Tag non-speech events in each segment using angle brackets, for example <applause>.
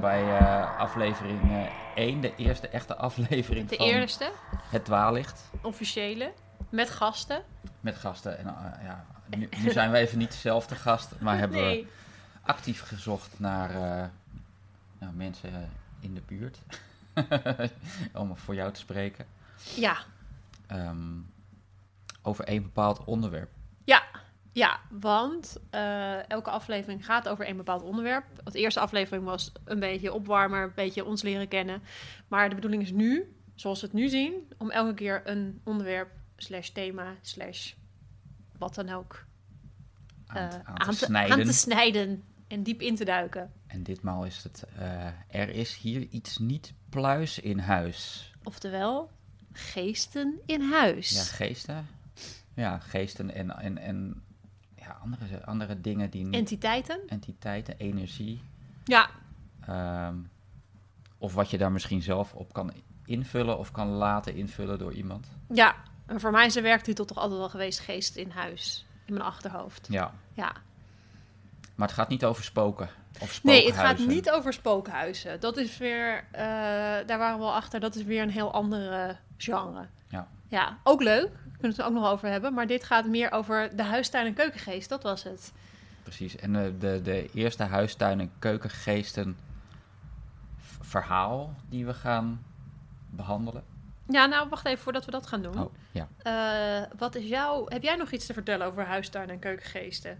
welkom bij eh, aflevering 1, de eerste echte <laughs> aflevering De van eerste, Het Dwaallicht. officiële, met gasten. Met gasten. En, eh, ja, nu, nu zijn we even niet zelf de gast, maar <laughs> hebben we actief gezocht naar eh, nou, mensen in de buurt. <laughs> Om voor jou te spreken. Ja, Ehm, over één bepaald onderwerp. Ja, want eh, elke aflevering gaat over een bepaald onderwerp. De eerste aflevering was een beetje opwarmer, een beetje ons leren kennen. Maar de bedoeling is nu, zoals we het nu zien, om elke keer een onderwerp slash thema slash wat dan ook Aan, eh, te- aan te aan, te, snijden. aan te snijden en diep in te duiken. En ditmaal is het, eh, er is hier iets niet pluis in huis. Oftewel, geesten in huis. Ja, geesten. Ja, geesten en, en, en ja, andere, andere dingen die... Entiteiten? entiteiten, energie. Ja, ehm, of wat je daar misschien zelf op kan invullen of kan laten invullen door iemand. Ja, en voor mij is de werktitel toch altijd wel geweest geest in huis. In mijn achterhoofd. Ja, Ja. maar het gaat niet over spoken of Nee, het gaat niet over spookhuizen. Dat is weer, eh, daar waren we al achter, dat is weer een heel andere genre. Ja. Ja, ook leuk. Kunnen we het er ook nog over hebben. Maar dit gaat meer over de huistuin- en keukengeest. Dat was het. Precies, en de, de, de eerste huistuin- en keukengeesten verhaal die we gaan behandelen. Ja, nou, wacht even voordat we dat gaan doen. Oh, ja. Eh, wat is jouw... Heb jij nog iets te vertellen over huistuin- en keukengeesten?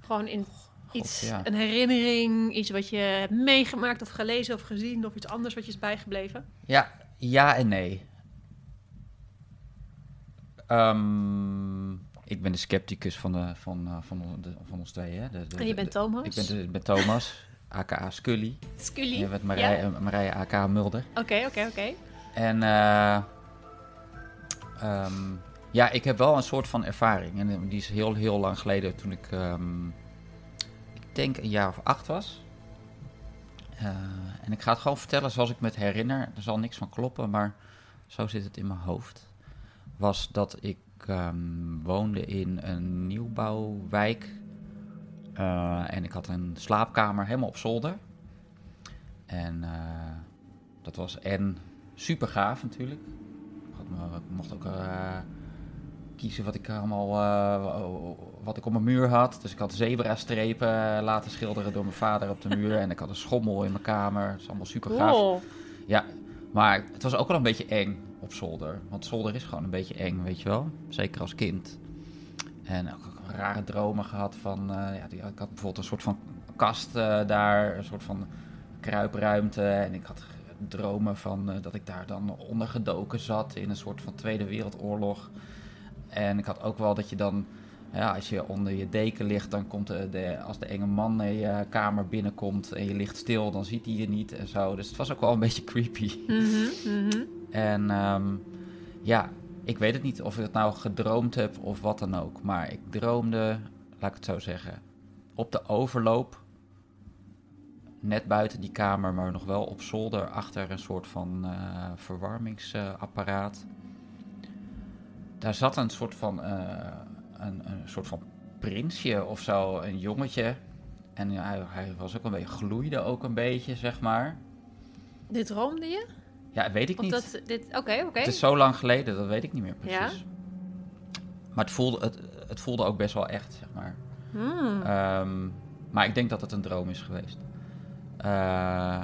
Gewoon in iets, ja. een herinnering, iets wat je hebt meegemaakt of gelezen of gezien... of iets anders wat je is bijgebleven? Ja, ja en nee. Ehm, ik ben de scepticus van, de, van, eh, van, de, van ons tweeën. hè. De, de- En je bent Thomas? Ik ben, de, ik ben Thomas, <laughs> aka Scully. Scully? Je bent Marije, Ja? Marije aka Mulder. Oké, oké, oké. En eh, ehm, ja, ik heb wel een soort van ervaring. En eh, die is heel, heel lang geleden toen ik, ehm, ik denk een jaar of acht was. En ik ga het gewoon vertellen zoals ik me het herinner. Er zal niks van kloppen, maar zo zit het in mijn hoofd. Was dat ik ehm, woonde in een nieuwbouwwijk. Eh, en ik had een slaapkamer helemaal op zolder. En eh, dat was en super gaaf natuurlijk. Ik, mocht ook eh, kiezen wat ik allemaal wat ik op mijn muur had. Dus ik had zebra-strepen laten schilderen door mijn vader op de <laughs> muur. en ik had een schommel in mijn kamer. Dat is allemaal super gaaf. Cool. Ja, maar het was ook wel een beetje eng op zolder. Want zolder is gewoon een beetje eng, weet je wel. Zeker als kind. En ook, rare dromen gehad van... eh, ja, ik had bijvoorbeeld een soort van kast eh, daar, een soort van kruipruimte. En ik had dromen van eh, dat ik daar dan ondergedoken zat in een soort van Tweede Wereldoorlog. En ik had ook wel dat je dan... Ja, als je onder je deken ligt, dan komt de, de, als de enge man naar je kamer binnenkomt en je ligt stil, dan ziet hij je niet en zo. Dus het was ook wel een <laughs> beetje creepy. Mhm, mhm. En ehm, ja, ik weet het niet of ik het nou gedroomd heb of wat dan ook. Maar ik droomde, laat ik het zo zeggen, op de overloop. Net buiten die kamer, maar nog wel op zolder achter een soort van eh, verwarmingsapparaat. Daar zat een soort van, eh, een, een soort van prinsje of zo, een jongetje. En hij, hij was ook een beetje, gloeide ook een beetje, zeg maar. Dit droomde je? Ja, weet ik Of niet. oké, oké. Het is zo lang geleden, dat weet ik niet meer precies. Ja? Maar het voelde, het, het voelde ook best wel echt, zeg maar. Hmm. Ehm, maar ik denk dat het een droom is geweest. Eh,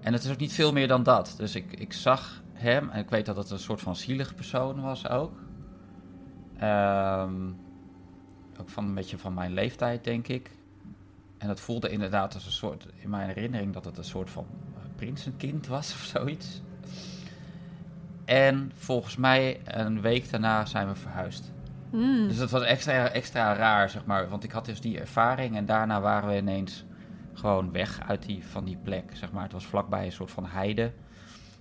en het is ook niet veel meer dan dat. Dus ik, ik zag hem en ik weet dat het een soort van zielige persoon was ook. Ehm, ook van een beetje van mijn leeftijd, denk ik. En het voelde inderdaad als een soort, in mijn herinnering, dat het een soort van eh, prinsenkind was of zoiets. En volgens mij een week daarna zijn we verhuisd. Hmm. Dus dat was extra, extra raar, zeg maar. Want ik had dus die ervaring en daarna waren we ineens gewoon weg uit die, van die plek, zeg maar. Het was vlakbij een soort van heide,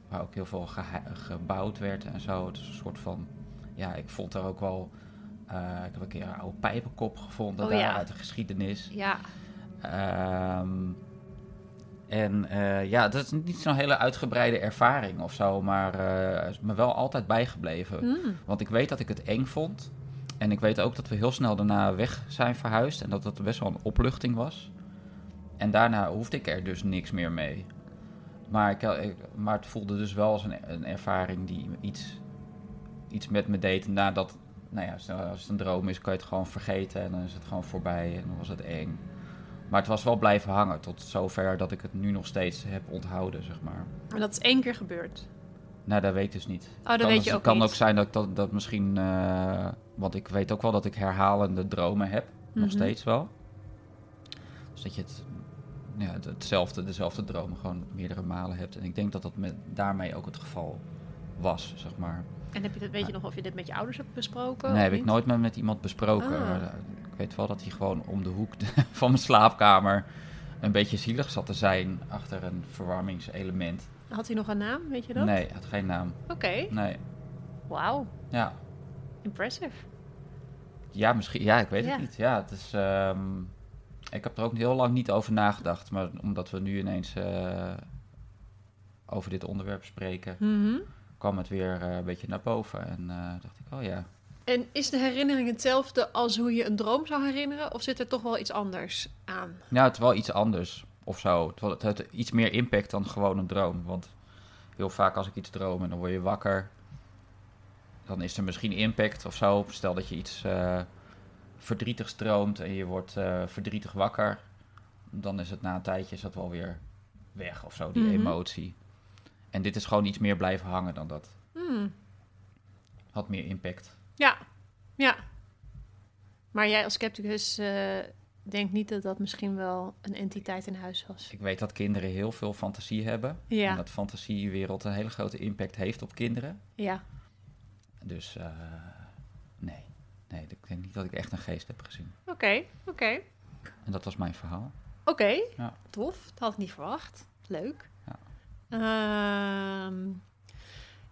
waar ook heel veel gebouwd werd en zo. Het is een soort van, ja, ik vond er ook wel... eh, ik heb een keer een oude pijpenkop gevonden Oh, daar ja. uit de geschiedenis. Ja. Ehm, en eh, ja, dat is niet zo'n hele uitgebreide ervaring of zo, maar eh, is me wel altijd bijgebleven. Hmm. Want ik weet dat ik het eng vond. En ik weet ook dat we heel snel daarna weg zijn verhuisd. En dat dat best wel een opluchting was. En daarna hoefde ik er dus niks meer mee. Maar, ik- maar het voelde dus wel als een, een ervaring die iets, iets met me deed. Nadat, nou ja, als het een droom is, kan je het gewoon vergeten en dan is het gewoon voorbij en dan was het eng. Maar het was wel blijven hangen tot zover dat ik het nu nog steeds heb onthouden, zeg maar. En dat is één keer gebeurd. Nou, dat weet ik dus niet. Oh, dat kan, weet dus- je ook Het kan niet. ook zijn dat ik dat, dat misschien... eh, want ik weet ook wel dat ik herhalende dromen heb. Nog Mhm. steeds wel. Dus dat je het, ja, het- hetzelfde, dezelfde dromen gewoon meerdere malen hebt. En ik denk dat dat met, daarmee ook het geval was, zeg maar. En heb je, dat- weet je nog of je dit met je ouders hebt besproken? nee, heb ik nooit met, met iemand besproken. Ah. Eh, ik weet wel dat hij gewoon om de hoek <laughs> van mijn slaapkamer... een beetje zielig zat te zijn achter een verwarmingselement. Had hij nog een naam, weet je dat? Nee, had geen naam. Oké, Nee, wauw, ja. impressive. Ja, misschien. Ja, ik weet het niet. Ja, het is. ehm, ik heb er ook heel lang niet over nagedacht. Maar omdat we nu ineens eh, over dit onderwerp spreken, Mhm. Kwam het weer eh, een beetje naar boven. En eh, dacht ik, oh ja. En is de herinnering hetzelfde als hoe je een droom zou herinneren? Of zit er toch wel iets anders aan? Nou, het is wel iets anders of zo. Het, heeft iets meer impact dan gewoon een droom. Want heel vaak als ik iets droom en dan word je wakker, dan is er misschien impact of zo. Stel dat je iets eh, verdrietigs droomt en je wordt verdrietig wakker, dan is het na een tijdje is dat wel weer weg of zo, die Mhm. emotie. En dit is gewoon iets meer blijven hangen dan dat. Hmm. Had meer impact. Ja, ja. Maar jij als scepticus eh, denkt niet dat dat misschien wel een entiteit in huis was? Ik weet dat kinderen heel veel fantasie hebben. En dat fantasiewereld een hele grote impact heeft op kinderen. ja. Dus eh, nee. Nee, ik denk niet dat ik echt een geest heb gezien. Oké, oké. En dat was mijn verhaal. Oké, Ja. tof. Dat had ik niet verwacht. Leuk. Ehm,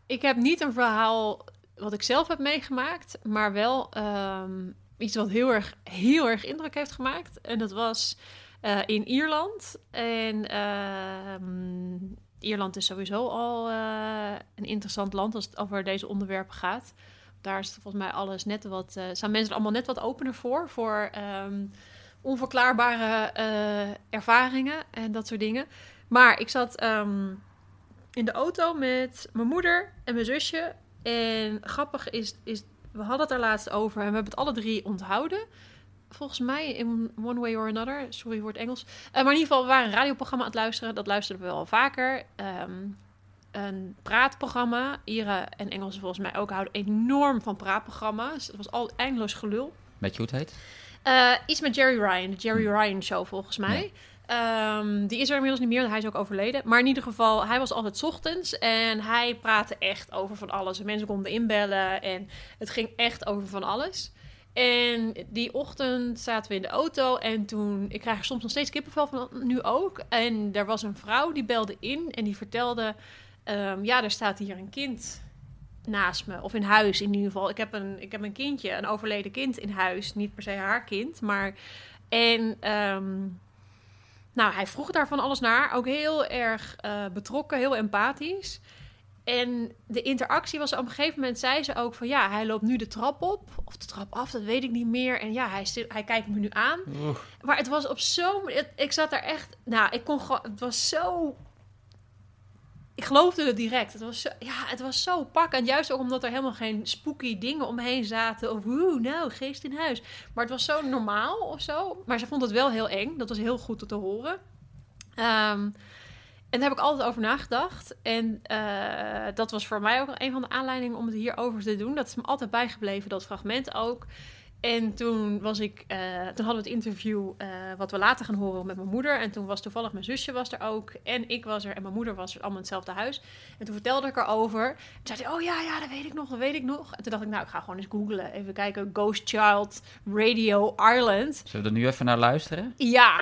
ik heb niet een verhaal wat ik zelf heb meegemaakt, maar wel ehm, iets wat heel erg, heel erg indruk heeft gemaakt. En dat was eh, in Ierland. En ehm, Ierland is sowieso al eh, een interessant land als het over deze onderwerpen gaat. Daar is volgens mij alles net wat. eh zijn mensen er allemaal net wat opener voor. Voor onverklaarbare eh, ervaringen en dat soort dingen. Maar ik zat in de auto met mijn moeder en mijn zusje. En grappig is, is, we hadden het er laatst over en we hebben het alle drie onthouden. Volgens mij in one way or another. Sorry voor het Engels. Eh, maar in ieder geval, we waren een radioprogramma aan het luisteren. Dat luisterden we wel vaker. Ehm, een praatprogramma. Ieren en Engelsen volgens mij ook houden enorm van praatprogramma's. Het was al eindeloos gelul. Weet je hoe het heet? Eh, iets met Jerry Ryan, de Jerry Ryan Show volgens mij. Ehm, die is er inmiddels niet meer, hij is ook overleden. Maar in ieder geval, hij was altijd ochtends en hij praatte echt over van alles. En mensen konden inbellen en het ging echt over van alles. En die ochtend zaten we in de auto en toen... Ik krijg er soms nog steeds kippenvel van, nu ook. En er was een vrouw die belde in en die vertelde... ehm, ja, er staat hier een kind naast me. Of in huis in ieder geval. Ik heb een, ik heb een kindje, een overleden kind in huis. Niet per se haar kind, maar... En ehm, nou, hij vroeg daar van alles naar. Ook heel erg eh, betrokken, heel empathisch. En de interactie was op een gegeven moment, zei ze ook van ja, hij loopt nu de trap op. Of de trap af, dat weet ik niet meer. En ja, hij, stil, hij kijkt me nu aan. Maar het was op zo'n... Ik zat daar echt... Nou, ik kon gewoon... Het was zo... Ik geloofde het direct. Het was zo, ja, het was zo pakkend. Juist ook omdat er helemaal geen spooky dingen omheen zaten. Of woe, nou, geest in huis. Maar het was zo normaal of zo. Maar ze vond het wel heel eng. Dat was heel goed te horen. Ehm, en daar heb ik altijd over nagedacht. En eh, dat was voor mij ook een van de aanleidingen om het hierover te doen. Dat is me altijd bijgebleven, dat fragment ook. En toen was ik, eh, toen hadden we het interview eh, wat we later gaan horen met mijn moeder. En toen was toevallig mijn zusje was er ook. En ik was er en mijn moeder was er allemaal in hetzelfde huis. En toen vertelde ik erover. Toen zei hij, oh ja, ja, dat weet ik nog, dat weet ik nog. En toen dacht ik, nou, ik ga gewoon eens googlen. Even kijken, Ghost Child Radio Ireland. Zullen we er nu even naar luisteren? Ja,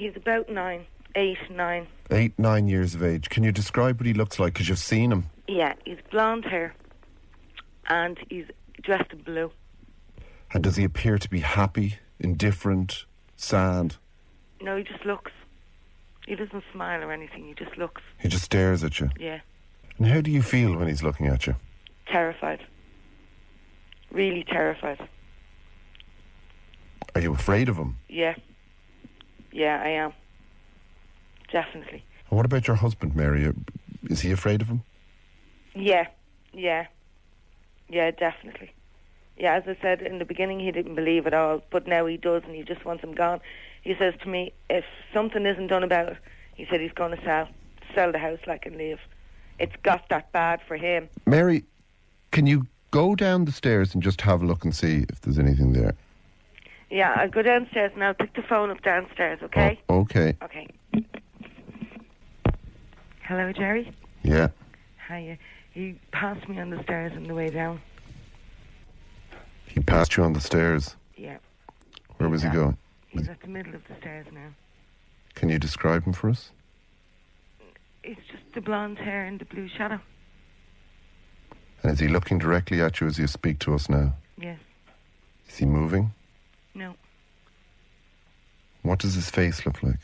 He's about nine, eight, nine. Eight, nine years of age. Can you describe what he looks like? Because you've seen him. Yeah, he's blonde hair, and he's dressed in blue. And does he appear to be happy, indifferent, sad? No, he just looks. He doesn't smile or anything. He just looks. He just stares at you. Yeah, And how do you feel when he's looking at you? terrified. Really terrified. Are you afraid of him? Yeah. Yeah, I am. Definitely. And what about your husband, Mary? Is he afraid of him? Yeah, yeah. Yeah, definitely. Yeah, as I said in the beginning, he didn't believe it all, but now he does, and he just wants him gone. He says to me, if something isn't done about it, he said he's going to sell, sell the house like and leave. It's got that bad for him. Mary, can you go down the stairs and just have a look and see if there's anything there? Yeah, I'll go downstairs and I'll pick the phone up downstairs, okay? Oh, okay. Okay. Hello, Jerry. Yeah. Hi. He passed me on the stairs on the way down. He passed you on the stairs. Yeah. Where was he going? He's at the middle of the stairs now. Can you describe him for us? It's just the blonde hair and the blue shadow. And is he looking directly at you as you speak to us now? Yes. Is he moving? No. What does his face look like?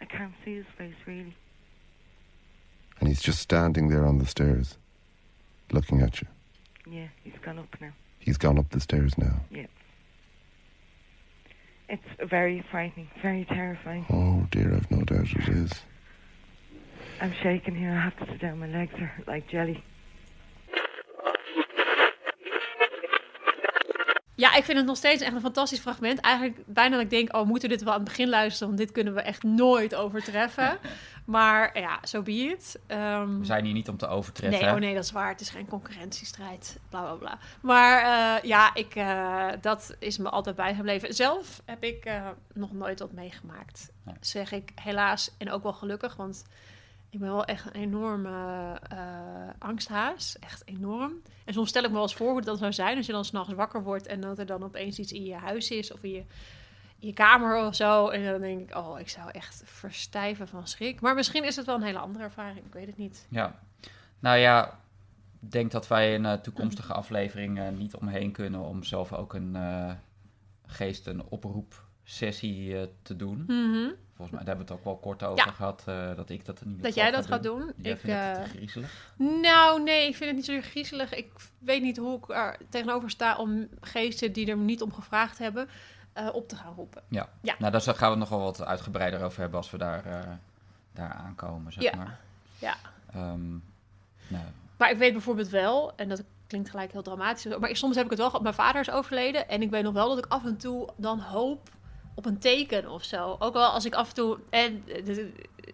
I can't see his face really. And he's just standing there on the stairs, looking at you. Yeah, he's gone up now. He's gone up the stairs now. Yeah. It's very frightening, very terrifying. Oh dear, I've no doubt it is. I'm shaking here. I have to sit down. My legs are like jelly. Ja, ik vind het nog steeds echt een fantastisch fragment. Eigenlijk bijna dat ik denk, oh, moeten we dit wel aan het begin luisteren? Want dit kunnen we echt nooit overtreffen. <laughs> maar ja, zo so be it. Ehm, We zijn hier niet om te overtreffen. Nee, oh nee, dat is waar. Het is geen concurrentiestrijd. Bla bla bla. Maar eh, ja, ik, eh, dat is me altijd bijgebleven. Zelf heb ik eh, nog nooit wat meegemaakt. Nee. Zeg ik helaas. En ook wel gelukkig, want ik ben wel echt een enorme eh, angsthaas. Echt enorm. En soms stel ik me wel eens voor hoe dat zou zijn als je dan s'nachts wakker wordt en dat er dan opeens iets in je huis is of in je, je kamer of zo. En dan denk ik, oh, ik zou echt verstijven van schrik. Maar misschien is het wel een hele andere ervaring. Ik weet het niet. Ja. Nou ja, ik denk dat wij in een toekomstige aflevering eh, niet omheen kunnen om zelf ook een uh, geest, een oproepsessie uh, te doen. Mhm. Volgens mij daar hebben we het ook wel kort over Ja. gehad, uh, dat ik dat ieder Dat jij dat ga gaat doen? Jij ik, vindt het eh, te griezelig? Nou, nee, ik vind het niet zo griezelig. Ik weet niet hoe ik er tegenover sta om geesten die er niet om gevraagd hebben, eh, op te gaan roepen. Ja. ja. Nou, daar gaan we nog wel wat uitgebreider over hebben als we daar, daar aankomen, zeg Ja. maar. Ja. Um, Maar ik weet bijvoorbeeld wel, en dat klinkt gelijk heel dramatisch, maar soms heb ik het wel gehad. Mijn vader is overleden en ik weet nog wel dat ik af en toe dan hoop op een teken of zo. Ook wel als ik af en toe. En eh,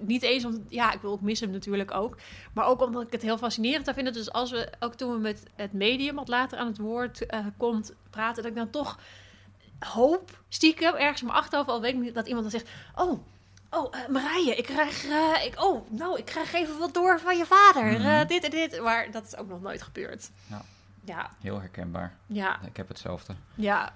niet eens om. Ja, ik wil ook mis hem natuurlijk ook. Maar ook omdat ik het heel fascinerend vinden. Dus als we ook toen we met het medium, wat later aan het woord uh, komt, praten, dat ik dan toch hoop, stiekem, ergens in mijn achterhoofd al weet ik niet, dat iemand dan zegt: Oh. Oh, uh, Marije, ik krijg, uh, ik, oh, nou, ik krijg even wat door van je vader. Mhm. Dit en dit. Maar dat is ook nog nooit gebeurd. Ja. Ja. Heel herkenbaar. Ja. Ik heb hetzelfde. Ja.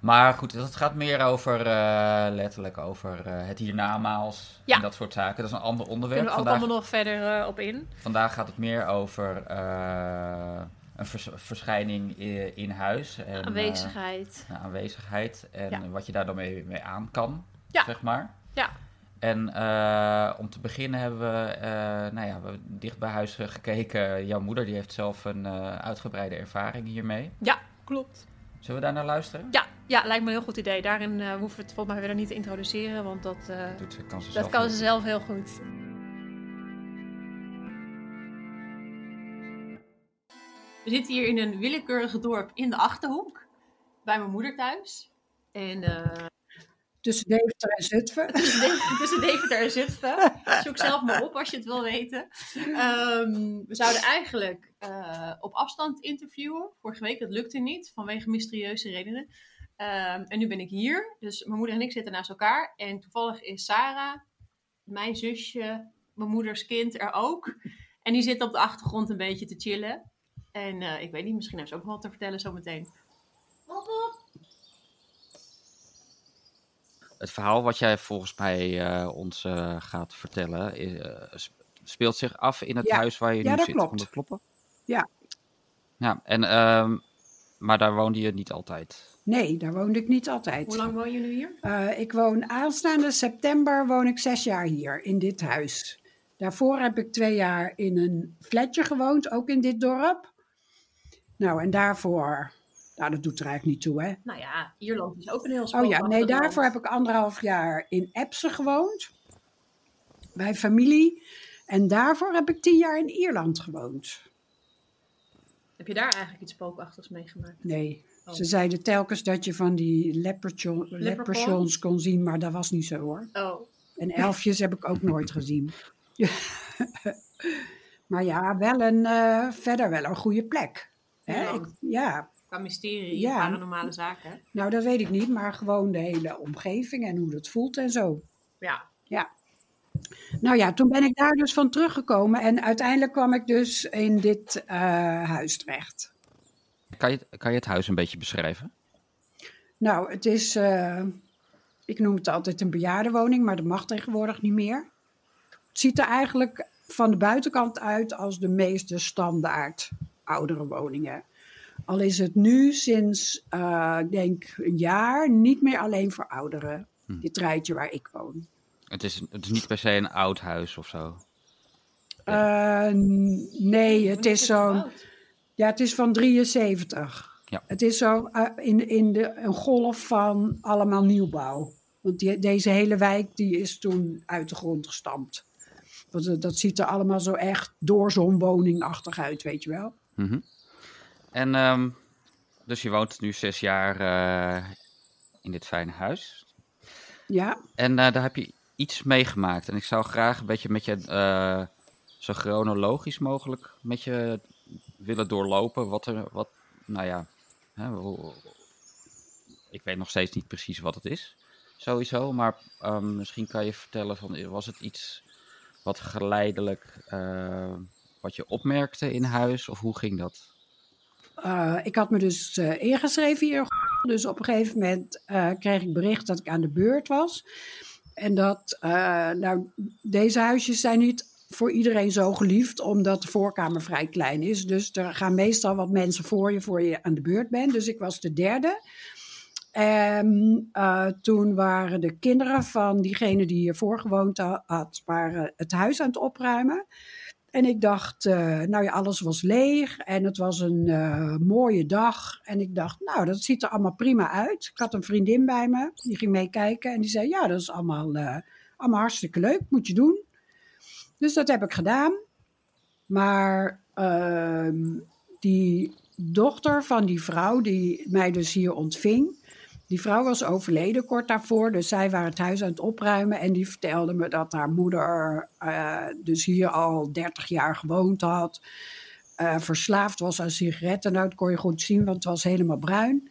Maar goed, het gaat meer over, uh, letterlijk over uh, het hiernamaals ja. en dat soort zaken. Dat is een ander onderwerp. Kunnen we ook allemaal nog verder uh, op in. Vandaag gaat het meer over een vers verschijning in, in, huis. En, aanwezigheid. aanwezigheid en ja. wat je daar dan mee, mee aan kan, ja. zeg maar. Ja. En uh, om te beginnen hebben we, uh, nou ja, we dicht bij huis gekeken. Jouw moeder die heeft zelf een uh, uitgebreide ervaring hiermee. Ja, klopt. Zullen we daar naar luisteren? Ja, ja lijkt me een heel goed idee. Daarin uh, hoeven we het volgens mij verder niet te introduceren, want dat, kan ze dat zelf kan heel ze zelf heel goed. We zitten hier in een willekeurig dorp in de Achterhoek, bij mijn moeder thuis. En uh, Tussen Deventer en Zutphen. <laughs> tussen, De tussen Deventer en Zutphen. Zoek zelf maar op als je het wil weten. Um, we zouden eigenlijk uh, op afstand interviewen. Vorige week, dat lukte niet, vanwege mysterieuze redenen. Um, en nu ben ik hier. Dus mijn moeder en ik zitten naast elkaar. En toevallig is Sarah, mijn zusje, mijn moeders kind er ook. En die zit op de achtergrond een beetje te chillen. En uh, ik weet niet, misschien heeft ze ook nog wat te vertellen zometeen. Hop, hop. Het verhaal wat jij volgens mij uh, ons uh, gaat vertellen, is, uh, speelt zich af in het ja. huis waar je ja, nu dat zit. Klopt. Kan dat kloppen? Ja. Ja, en, um, maar daar woonde je niet altijd? Nee, daar woonde ik niet altijd. Hoe lang woon je nu hier? Uh, ik woon aanstaande september woon ik zes jaar hier in dit huis. Daarvoor heb ik twee jaar in een flatje gewoond, ook in dit dorp. Nou, en daarvoor Nou, dat doet er eigenlijk niet toe, hè? Nou ja, Ierland is ook een heel Oh ja, nee, daarvoor land. heb ik anderhalf jaar in Epsen gewoond. Bij familie. En daarvoor heb ik tien jaar in Ierland gewoond. Heb je daar eigenlijk iets spookachtigs meegemaakt? Nee, Oh. ze zeiden telkens dat je van die leprechaun- leprechauns kon zien, maar dat was niet zo hoor. Oh, En elfjes heb ik ook nooit gezien. <laughs> maar ja, wel een, eh, verder wel een goede plek. Hè? Ik- ja, qua mysterie Ja. en paranormale zaken. nou dat weet ik niet, maar gewoon de hele omgeving en hoe dat voelt en zo. Ja. Ja. Nou ja, toen ben ik daar dus van teruggekomen en uiteindelijk kwam ik dus in dit eh, huis terecht. Kan je, kan je het huis een beetje beschrijven? Nou, het is, eh, ik noem het altijd een bejaardenwoning, maar dat mag tegenwoordig niet meer. Het ziet er eigenlijk van de buitenkant uit als de meeste standaard oudere woningen. Al is het nu sinds, eh, ik denk een jaar, niet meer alleen voor ouderen. Hm. Dit rijtje waar ik woon. Het is, het is niet per se een oud huis of zo. Eh, nee, het is zo'n Ja, het is van 73. Ja. Het is zo eh, in, in de, een golf van allemaal nieuwbouw. Want die, deze hele wijk die is toen uit de grond gestampt. Want dat ziet er allemaal zo echt door zo'n woningachtig uit, weet je wel. Mhm. En ehm, dus je woont nu zes jaar eh, in dit fijne huis. Ja, En eh, daar heb je iets meegemaakt. En ik zou graag een beetje met je eh, zo chronologisch mogelijk met je willen doorlopen. Wat er, wat, nou ja, hè, ik weet nog steeds niet precies wat het is, sowieso. Maar ehm, misschien kan je vertellen van, was het iets wat geleidelijk, wat je opmerkte in huis? Of hoe ging dat? Eh, ik had me dus eh, ingeschreven hier. Dus op een gegeven moment eh, kreeg ik bericht dat ik aan de beurt was. En dat, nou, deze huisjes zijn niet voor iedereen zo geliefd, omdat de voorkamer vrij klein is. Dus er gaan meestal wat mensen voor je, voor je aan de beurt bent. Dus ik was de derde. En toen waren de kinderen van diegene die hiervoor gewoond ha- had, waren het huis aan het opruimen. En ik dacht, eh, nou ja, alles was leeg en het was een eh, mooie dag. En ik dacht, nou, dat ziet er allemaal prima uit. Ik had een vriendin bij me, die ging meekijken en die zei, ja, dat is allemaal, eh, allemaal hartstikke leuk, moet je doen. Dus dat heb ik gedaan. Maar ehm, die dochter van die vrouw die mij dus hier ontving, die vrouw was overleden kort daarvoor, dus zij waren het huis aan het opruimen en die vertelde me dat haar moeder eh, dus hier al 30 jaar gewoond had, eh, verslaafd was aan sigaretten. Nou, dat kon je goed zien, want het was helemaal bruin.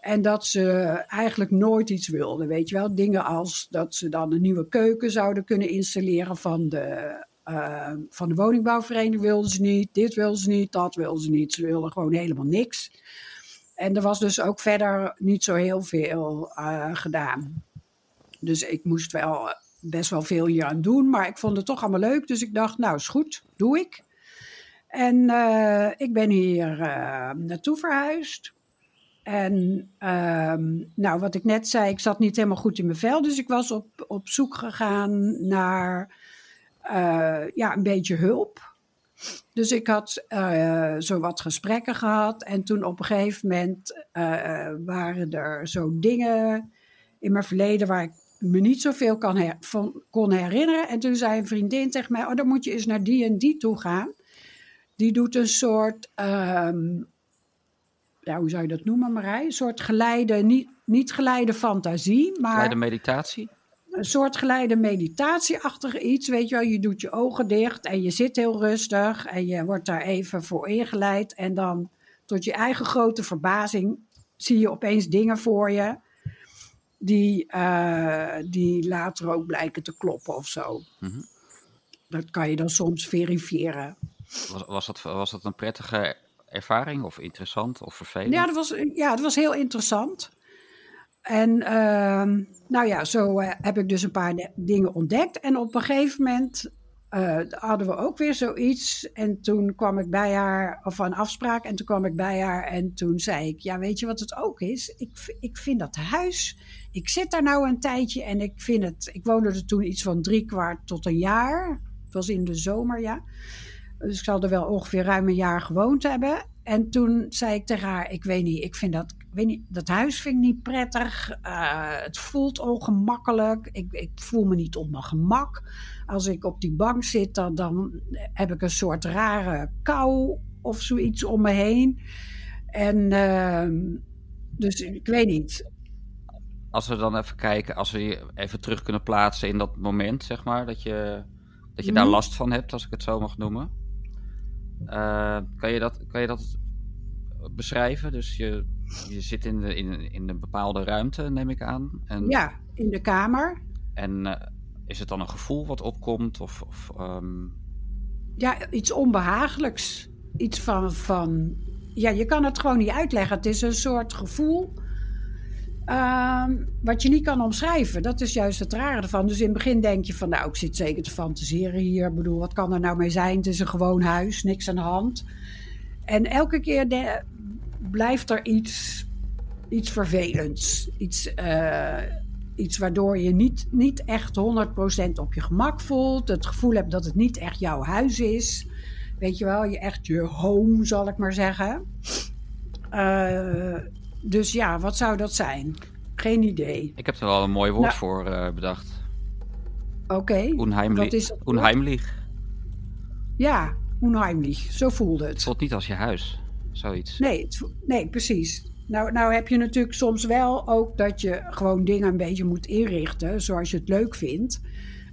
En dat ze eigenlijk nooit iets wilde, weet je wel. Dingen als dat ze dan een nieuwe keuken zouden kunnen installeren van de, eh, van de woningbouwvereniging wilden ze niet. Dit wilden ze niet, dat wilden ze niet. Ze wilden gewoon helemaal niks. En er was dus ook verder niet zo heel veel eh, gedaan. Dus ik moest wel best wel veel hier aan doen, maar ik vond het toch allemaal leuk. Dus ik dacht, nou is goed, doe ik. En eh, ik ben hier eh, naartoe verhuisd. En ehm, nou, wat ik net zei, ik zat niet helemaal goed in mijn vel. Dus ik was op, op zoek gegaan naar eh, ja, een beetje hulp. Dus ik had eh, zo wat gesprekken gehad. En toen op een gegeven moment eh, waren er zo dingen in mijn verleden waar ik me niet zoveel kan her- van kon herinneren. En toen zei een vriendin tegen mij: Oh, dan moet je eens naar die en die toe gaan. Die doet een soort, ehm, ja, hoe zou je dat noemen, Marij? Een soort geleide, niet, niet geleide fantasie, maar Bij de meditatie? Een soort geleide meditatieachtig iets. Weet je wel, je doet je ogen dicht en je zit heel rustig en je wordt daar even voor ingeleid. En dan tot je eigen grote verbazing zie je opeens dingen voor je. Die, eh, die later ook blijken te kloppen of zo. Mhm. Dat kan je dan soms verifiëren. Was, was, dat, was dat een prettige ervaring of interessant of vervelend? Ja, dat was, ja, dat was heel interessant. En ehm, nou ja, zo eh, heb ik dus een paar dingen ontdekt. En op een gegeven moment eh, hadden we ook weer zoiets. En toen kwam ik bij haar, of een afspraak, en toen kwam ik bij haar en toen zei ik: Ja, weet je wat het ook is? Ik, ik vind dat huis. Ik zit daar nou een tijdje en ik vind het. Ik woonde er toen iets van drie kwart tot een jaar. Het was in de zomer, ja. Dus ik zal er wel ongeveer ruim een jaar gewoond hebben. En toen zei ik tegen haar, ik weet niet, ik vind dat, weet niet, dat huis vind ik niet prettig. Eh, het voelt ongemakkelijk. Ik, ik voel me niet op mijn gemak. Als ik op die bank zit, dan, dan heb ik een soort rare kou of zoiets om me heen. En ehm, dus ik weet niet. Als we dan even kijken, als we je even terug kunnen plaatsen in dat moment, zeg maar, dat je, dat je daar Mhm. last van hebt, als ik het zo mag noemen. Eh, kan, je dat, kan je dat beschrijven? Dus je, je zit in, de, in, in een bepaalde ruimte, neem ik aan. En, Ja, in de kamer. en eh, is het dan een gevoel wat opkomt? Of, of ehm, Ja, iets onbehagelijks. Iets van, van. Ja, je kan het gewoon niet uitleggen. Het is een soort gevoel. ehm, wat je niet kan omschrijven. Dat is juist het rare ervan. Dus in het begin denk je van. Nou, ik zit zeker te fantaseren hier. Ik bedoel, wat kan er nou mee zijn? Het is een gewoon huis, niks aan de hand. En elke keer de- blijft er iets, iets vervelends. Iets, eh, iets waardoor je niet, niet echt 100% op je gemak voelt. Het gevoel hebt dat het niet echt jouw huis is. Weet je wel, je echt je home, zal ik maar zeggen. Eh, dus ja, wat zou dat zijn? Geen idee. ik heb er wel een mooi woord Nou- voor eh, bedacht. Oké. Woord? Unheimlich. Ja, onheimlich. Zo voelde Het het. voelt niet als je huis. Zoiets. Nee, het nee precies. Nou, nou heb je natuurlijk soms wel ook dat je gewoon dingen een beetje moet inrichten zoals je het leuk vindt.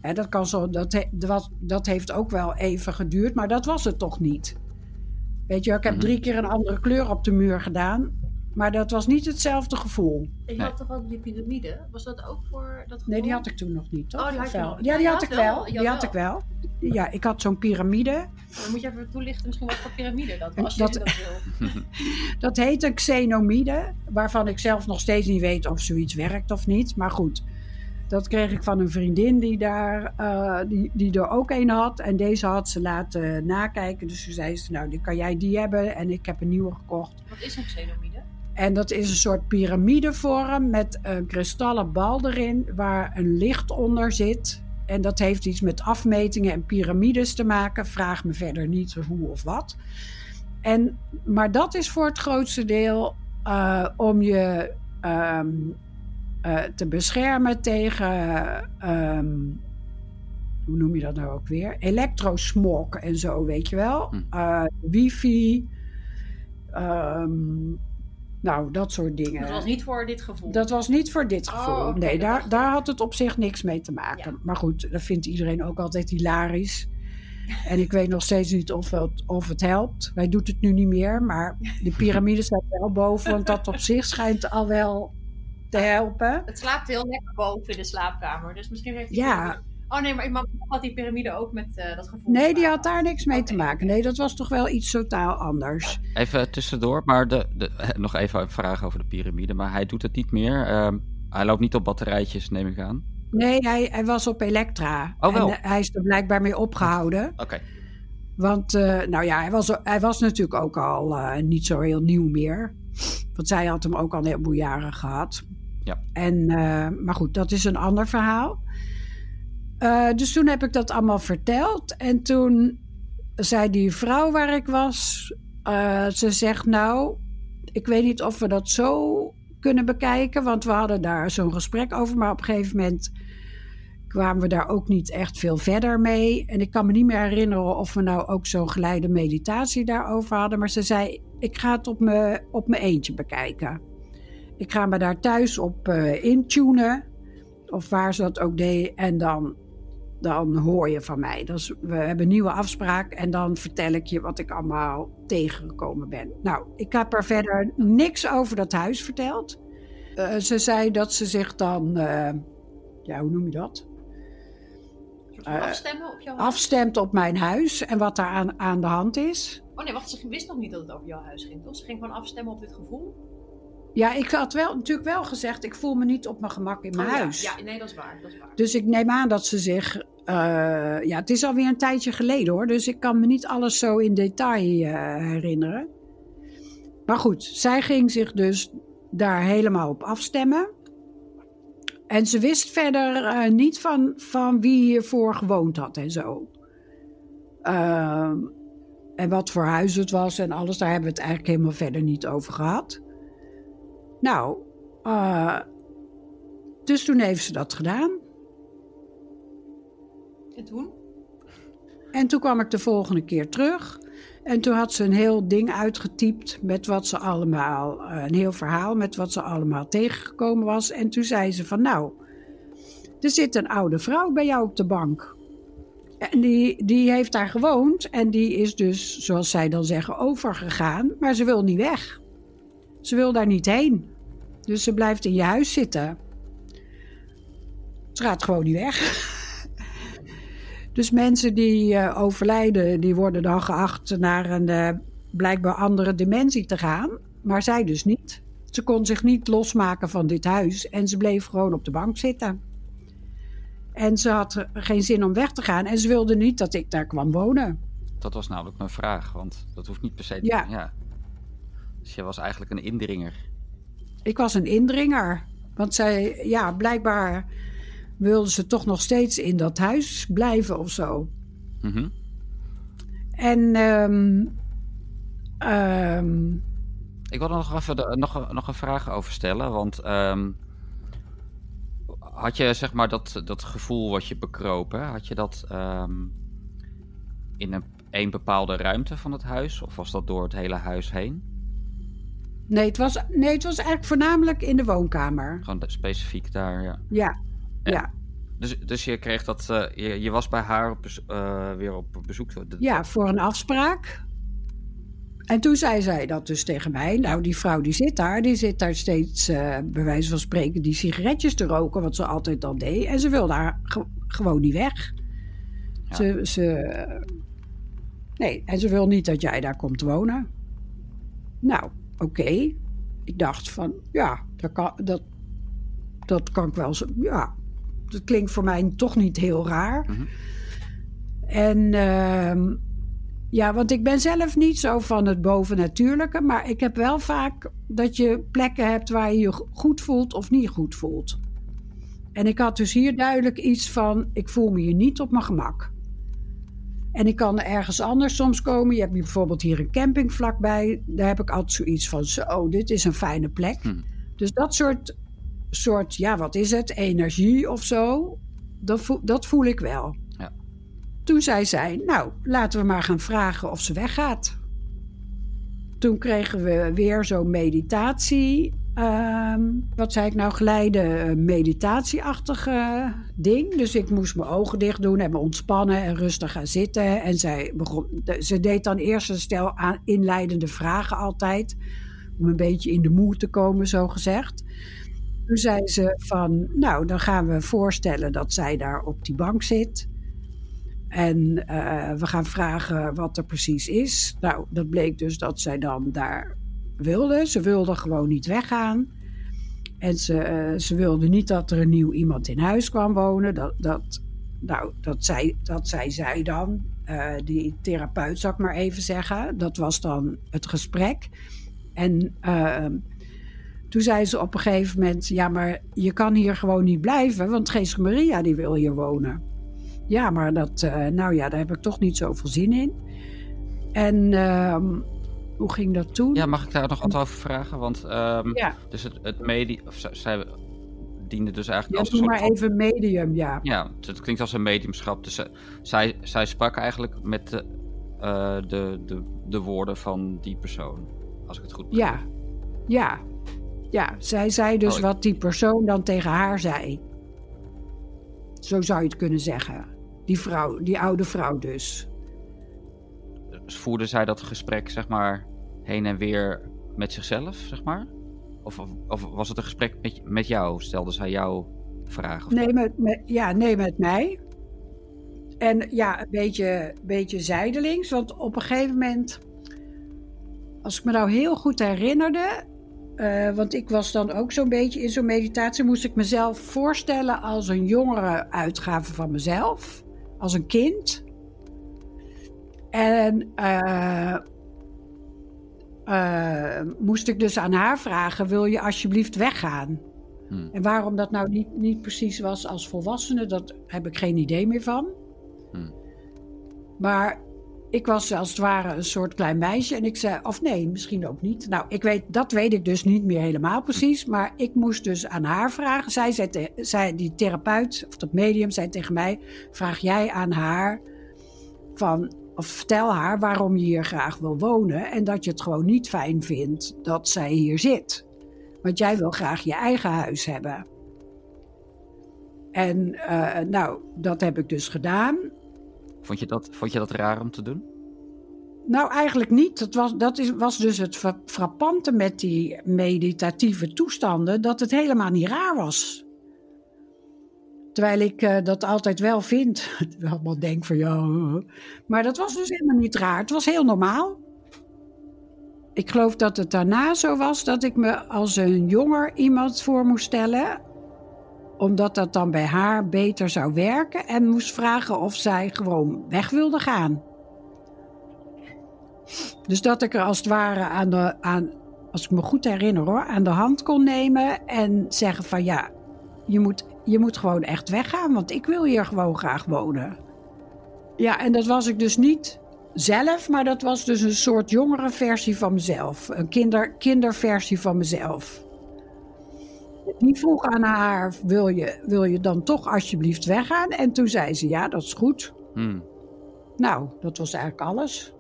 En dat, kan zo, dat, he- dat, dat heeft ook wel even geduurd, maar dat was het toch niet. Weet je, ik heb Mhm. drie keer een andere kleur op de muur gedaan, maar dat was niet hetzelfde gevoel. En je Nee. had toch ook die piramide? Was dat ook voor dat gevoel? Nee, die had ik toen nog niet, toch? Oh, die had je wel? nog. Ja, Ja, die had had ik wel. Die had had ik wel. Ja, ik had zo'n piramide. Dan moet je even toelichten misschien wat voor piramide dat was. dat- Als je dat wil. <laughs> Dat heet een xenomide, waarvan ik zelf nog steeds niet weet of zoiets werkt of niet. Maar goed, dat kreeg ik van een vriendin die, daar, eh, die, die er ook een had. En deze had ze laten nakijken. Dus toen zei ze, nou, die kan jij die hebben. En ik heb een nieuwe gekocht. Wat is een xenomide? En dat is een soort piramidevorm met een kristallen bal erin waar een licht onder zit. En dat heeft iets met afmetingen en piramides te maken. Vraag me verder niet hoe of wat. En, maar dat is voor het grootste deel eh, om je ehm, eh, te beschermen tegen, ehm, hoe noem je dat nou ook weer? Elektrosmog en zo, weet je wel. Hm. Eh, wifi, ehm, nou, dat soort dingen. Dat was niet voor dit gevoel. Dat was niet voor dit Oh, gevoel. nee, daar, daar had het op zich niks mee te maken. Ja. Maar goed, dat vindt iedereen ook altijd hilarisch. <laughs> En ik weet nog steeds niet of het, of het helpt. Wij doen het nu niet meer, maar de piramide staat wel boven. Want dat op zich schijnt al wel te helpen. Het slaapt heel lekker boven in de slaapkamer. Dus misschien heeft die Ja. Oh nee, maar ik had die piramide ook met eh, dat gevoel. Nee, die had daar niks mee te maken. Nee, dat was toch wel iets totaal anders. Even tussendoor, maar de, de, <laughs> nog even een vraag over de piramide. Maar hij doet het niet meer. Ehm, hij loopt niet op batterijtjes, neem ik aan. Nee, hij, hij was op Elektra. Oh, wel. En eh, hij is er blijkbaar mee opgehouden. Oké. Want, eh, nou ja, hij was, hij was natuurlijk ook al eh, niet zo heel nieuw meer. Want zij had hem ook al een heleboel jaren gehad. Ja. En, eh, maar goed, dat is een ander verhaal. Eh, dus toen heb ik dat allemaal verteld. En toen zei die vrouw waar ik was... eh, ze zegt, nou, ik weet niet of we dat zo kunnen bekijken. Want we hadden daar zo'n gesprek over. Maar op een gegeven moment kwamen we daar ook niet echt veel verder mee. En ik kan me niet meer herinneren of we nou ook zo'n geleide meditatie daarover hadden. Maar ze zei, ik ga het op mijn op mijn eentje bekijken. Ik ga me daar thuis op eh, intunen. Of waar ze dat ook deed. En dan, dan hoor je van mij. Dus we hebben een nieuwe afspraak. En dan vertel ik je wat ik allemaal tegengekomen ben. Nou, ik heb er verder niks over dat huis verteld. Eh, ze zei dat ze zich dan... eh, ja, hoe noem je dat? Van eh, afstemmen op jouw huis? afstemt op mijn huis en wat daar aan, aan de hand is. Oh nee, wacht, ze wist nog niet dat het over jouw huis ging, toch? Ze ging gewoon afstemmen op dit gevoel. Ja, ik had wel, natuurlijk wel gezegd, ik voel me niet op mijn gemak in mijn Oh, ja. huis. Ja, nee, dat is waar. Dat is waar. Dus ik neem aan dat ze zich... eh, ja, het is alweer een tijdje geleden hoor, dus ik kan me niet alles zo in detail eh, herinneren. Maar goed, zij ging zich dus daar helemaal op afstemmen. En ze wist verder eh, niet van, van wie hiervoor gewoond had en zo. Ehm, En wat voor huis het was en alles, daar hebben we het eigenlijk helemaal verder niet over gehad. Nou, uh, dus toen heeft ze dat gedaan. En toen? En toen kwam ik de volgende keer terug. En toen had ze een heel ding uitgetypt met wat ze allemaal, eh, een heel verhaal met wat ze allemaal tegengekomen was. En toen zei ze van nou, er zit een oude vrouw bij jou op de bank. En die, die heeft daar gewoond en die is dus, zoals zij dan zeggen, overgegaan. Maar ze wil niet weg. Ze wil daar niet heen. Dus ze blijft in je huis zitten. Ze gaat gewoon niet weg. <laughs> Dus mensen die uh, overlijden, die worden dan geacht naar een uh, blijkbaar andere dimensie te gaan. Maar zij dus niet. Ze kon zich niet losmaken van dit huis en ze bleef gewoon op de bank zitten. En ze had geen zin om weg te gaan en ze wilde niet dat ik daar kwam wonen. Dat was namelijk mijn vraag, want dat hoeft niet per se te ja. ja. Dus je was eigenlijk een indringer. Ik was een indringer. Want zij, ja, blijkbaar wilde ze toch nog steeds in dat huis blijven of zo. Mm -hmm. En. Um, um, ik wil er nog even de, nog, nog een vraag over stellen. Want um, had je zeg maar dat, dat gevoel wat je bekropen, had je dat in een, een bepaalde ruimte van het huis? Of was dat door het hele huis heen? Nee, het was, nee, het was eigenlijk voornamelijk in de woonkamer. Gewoon specifiek daar, ja. Ja, ja. ja. Dus, dus je kreeg dat, uh, je, je, was bij haar op, uh, weer op bezoek? De, ja, voor een afspraak. En toen zei zij dat dus tegen mij. Nou, die vrouw die zit daar, die zit daar steeds, uh, bij wijze van spreken, die sigaretjes te roken, wat ze altijd al deed. En ze wil daar ge gewoon niet weg. Ja. Ze, ze, nee, en ze wil niet dat jij daar komt wonen. Nou, oké. Okay. Ik dacht van, ja, dat kan, dat, dat kan ik wel zo, ja, dat klinkt voor mij toch niet heel raar. Mm -hmm. En uh, ja, want ik ben zelf niet zo van het bovennatuurlijke, maar ik heb wel vaak dat je plekken hebt waar je je goed voelt of niet goed voelt. En ik had dus hier duidelijk iets van: ik voel me hier niet op mijn gemak. En ik kan ergens anders soms komen. Je hebt bijvoorbeeld hier een camping vlakbij. Daar heb ik altijd zoiets van: zo, dit is een fijne plek. Mm. Dus dat soort soort, ja, wat is het, energie of zo. Dat voel, dat voel ik wel. Ja. Toen zei zij, nou, laten we maar gaan vragen of ze weggaat. Toen kregen we weer zo'n meditatie. Um, wat zei ik nou, geleide meditatieachtige ding. Dus ik moest mijn ogen dicht doen en me ontspannen en rustig gaan zitten. En zij begon, ze deed dan eerst een stel aan inleidende vragen altijd. Om een beetje in de moed te komen, zo gezegd. Toen zei ze van, nou, dan gaan we voorstellen dat zij daar op die bank zit. En uh, we gaan vragen wat er precies is. Nou, dat bleek dus dat zij dan daar wilde. Ze wilde gewoon niet weggaan. En ze, uh, ze wilde niet dat er een nieuw iemand in huis kwam wonen. Dat, dat, nou, dat, zei, dat zei zij dan. Uh, die therapeut, zou ik maar even zeggen. Dat was dan het gesprek. En toen zei ze op een gegeven moment: Ja, maar je kan hier gewoon niet blijven, want Gees Maria die wil hier wonen. Ja, maar dat, nou ja, daar heb ik toch niet zoveel zin in. En uh, hoe ging dat toen? Ja, mag ik daar nog wat over vragen? Want um, ja. dus het, het medie, of zij diende dus eigenlijk ja, als een maar soort even medium, ja. Ja, het klinkt als een mediumschap. Dus uh, zij, zij sprak eigenlijk met de, uh, de, de, de woorden van die persoon, als ik het goed begrijp. Ja, ja. Ja, zij zei dus Oh, ik- wat die persoon dan tegen haar zei. Zo zou je het kunnen zeggen. Die vrouw, die oude vrouw dus. Dus voerde zij dat gesprek, zeg maar, heen en weer met zichzelf, zeg maar? Of, of, of was het een gesprek met, met jou? Stelde zij jou vragen? Of Nee, met, met, ja, nee, met mij. En ja, een beetje, beetje zijdelings. Want op een gegeven moment, als ik me nou heel goed herinnerde. eh, want ik was dan ook zo'n beetje in zo'n meditatie. Moest ik mezelf voorstellen als een jongere uitgave van mezelf. Als een kind. En eh, eh, moest ik dus aan haar vragen: wil je alsjeblieft weggaan? Hmm. En waarom dat nou niet, niet precies was als volwassene, dat heb ik geen idee meer van. Hmm. Maar ik was als het ware een soort klein meisje. En ik zei, of nee, misschien ook niet. Nou, ik weet, dat weet ik dus niet meer helemaal precies. Maar ik moest dus aan haar vragen. Zij zei, te- zij, die therapeut, of dat medium, zei tegen mij... Vraag jij aan haar van... Of vertel haar waarom je hier graag wil wonen. En dat je het gewoon niet fijn vindt dat zij hier zit. Want jij wil graag je eigen huis hebben. En eh, nou, dat heb ik dus gedaan. Vond je, dat, vond je dat raar om te doen? Nou, eigenlijk niet. Dat was, dat is, was dus het fra- frappante met die meditatieve toestanden, dat het helemaal niet raar was. Terwijl ik eh, dat altijd wel vind. <laughs> Allemaal denk van ja. uh, Maar dat was dus helemaal niet raar. Het was heel normaal. Ik geloof dat het daarna zo was dat ik me als een jonger iemand voor moest stellen. Omdat dat dan bij haar beter zou werken. En moest vragen of zij gewoon weg wilde gaan. Dus dat ik er als het ware aan de, aan, als ik me goed herinner hoor, aan de hand kon nemen en zeggen van ja, je moet, je moet gewoon echt weggaan, want ik wil hier gewoon graag wonen. Ja, en dat was ik dus niet zelf, maar dat was dus een soort jongere versie van mezelf. Een kinder, kinderversie van mezelf. Die vroeg aan haar, wil je, wil je dan toch alsjeblieft weggaan? En toen zei ze, ja, dat is goed. Hmm. Nou, dat was eigenlijk alles.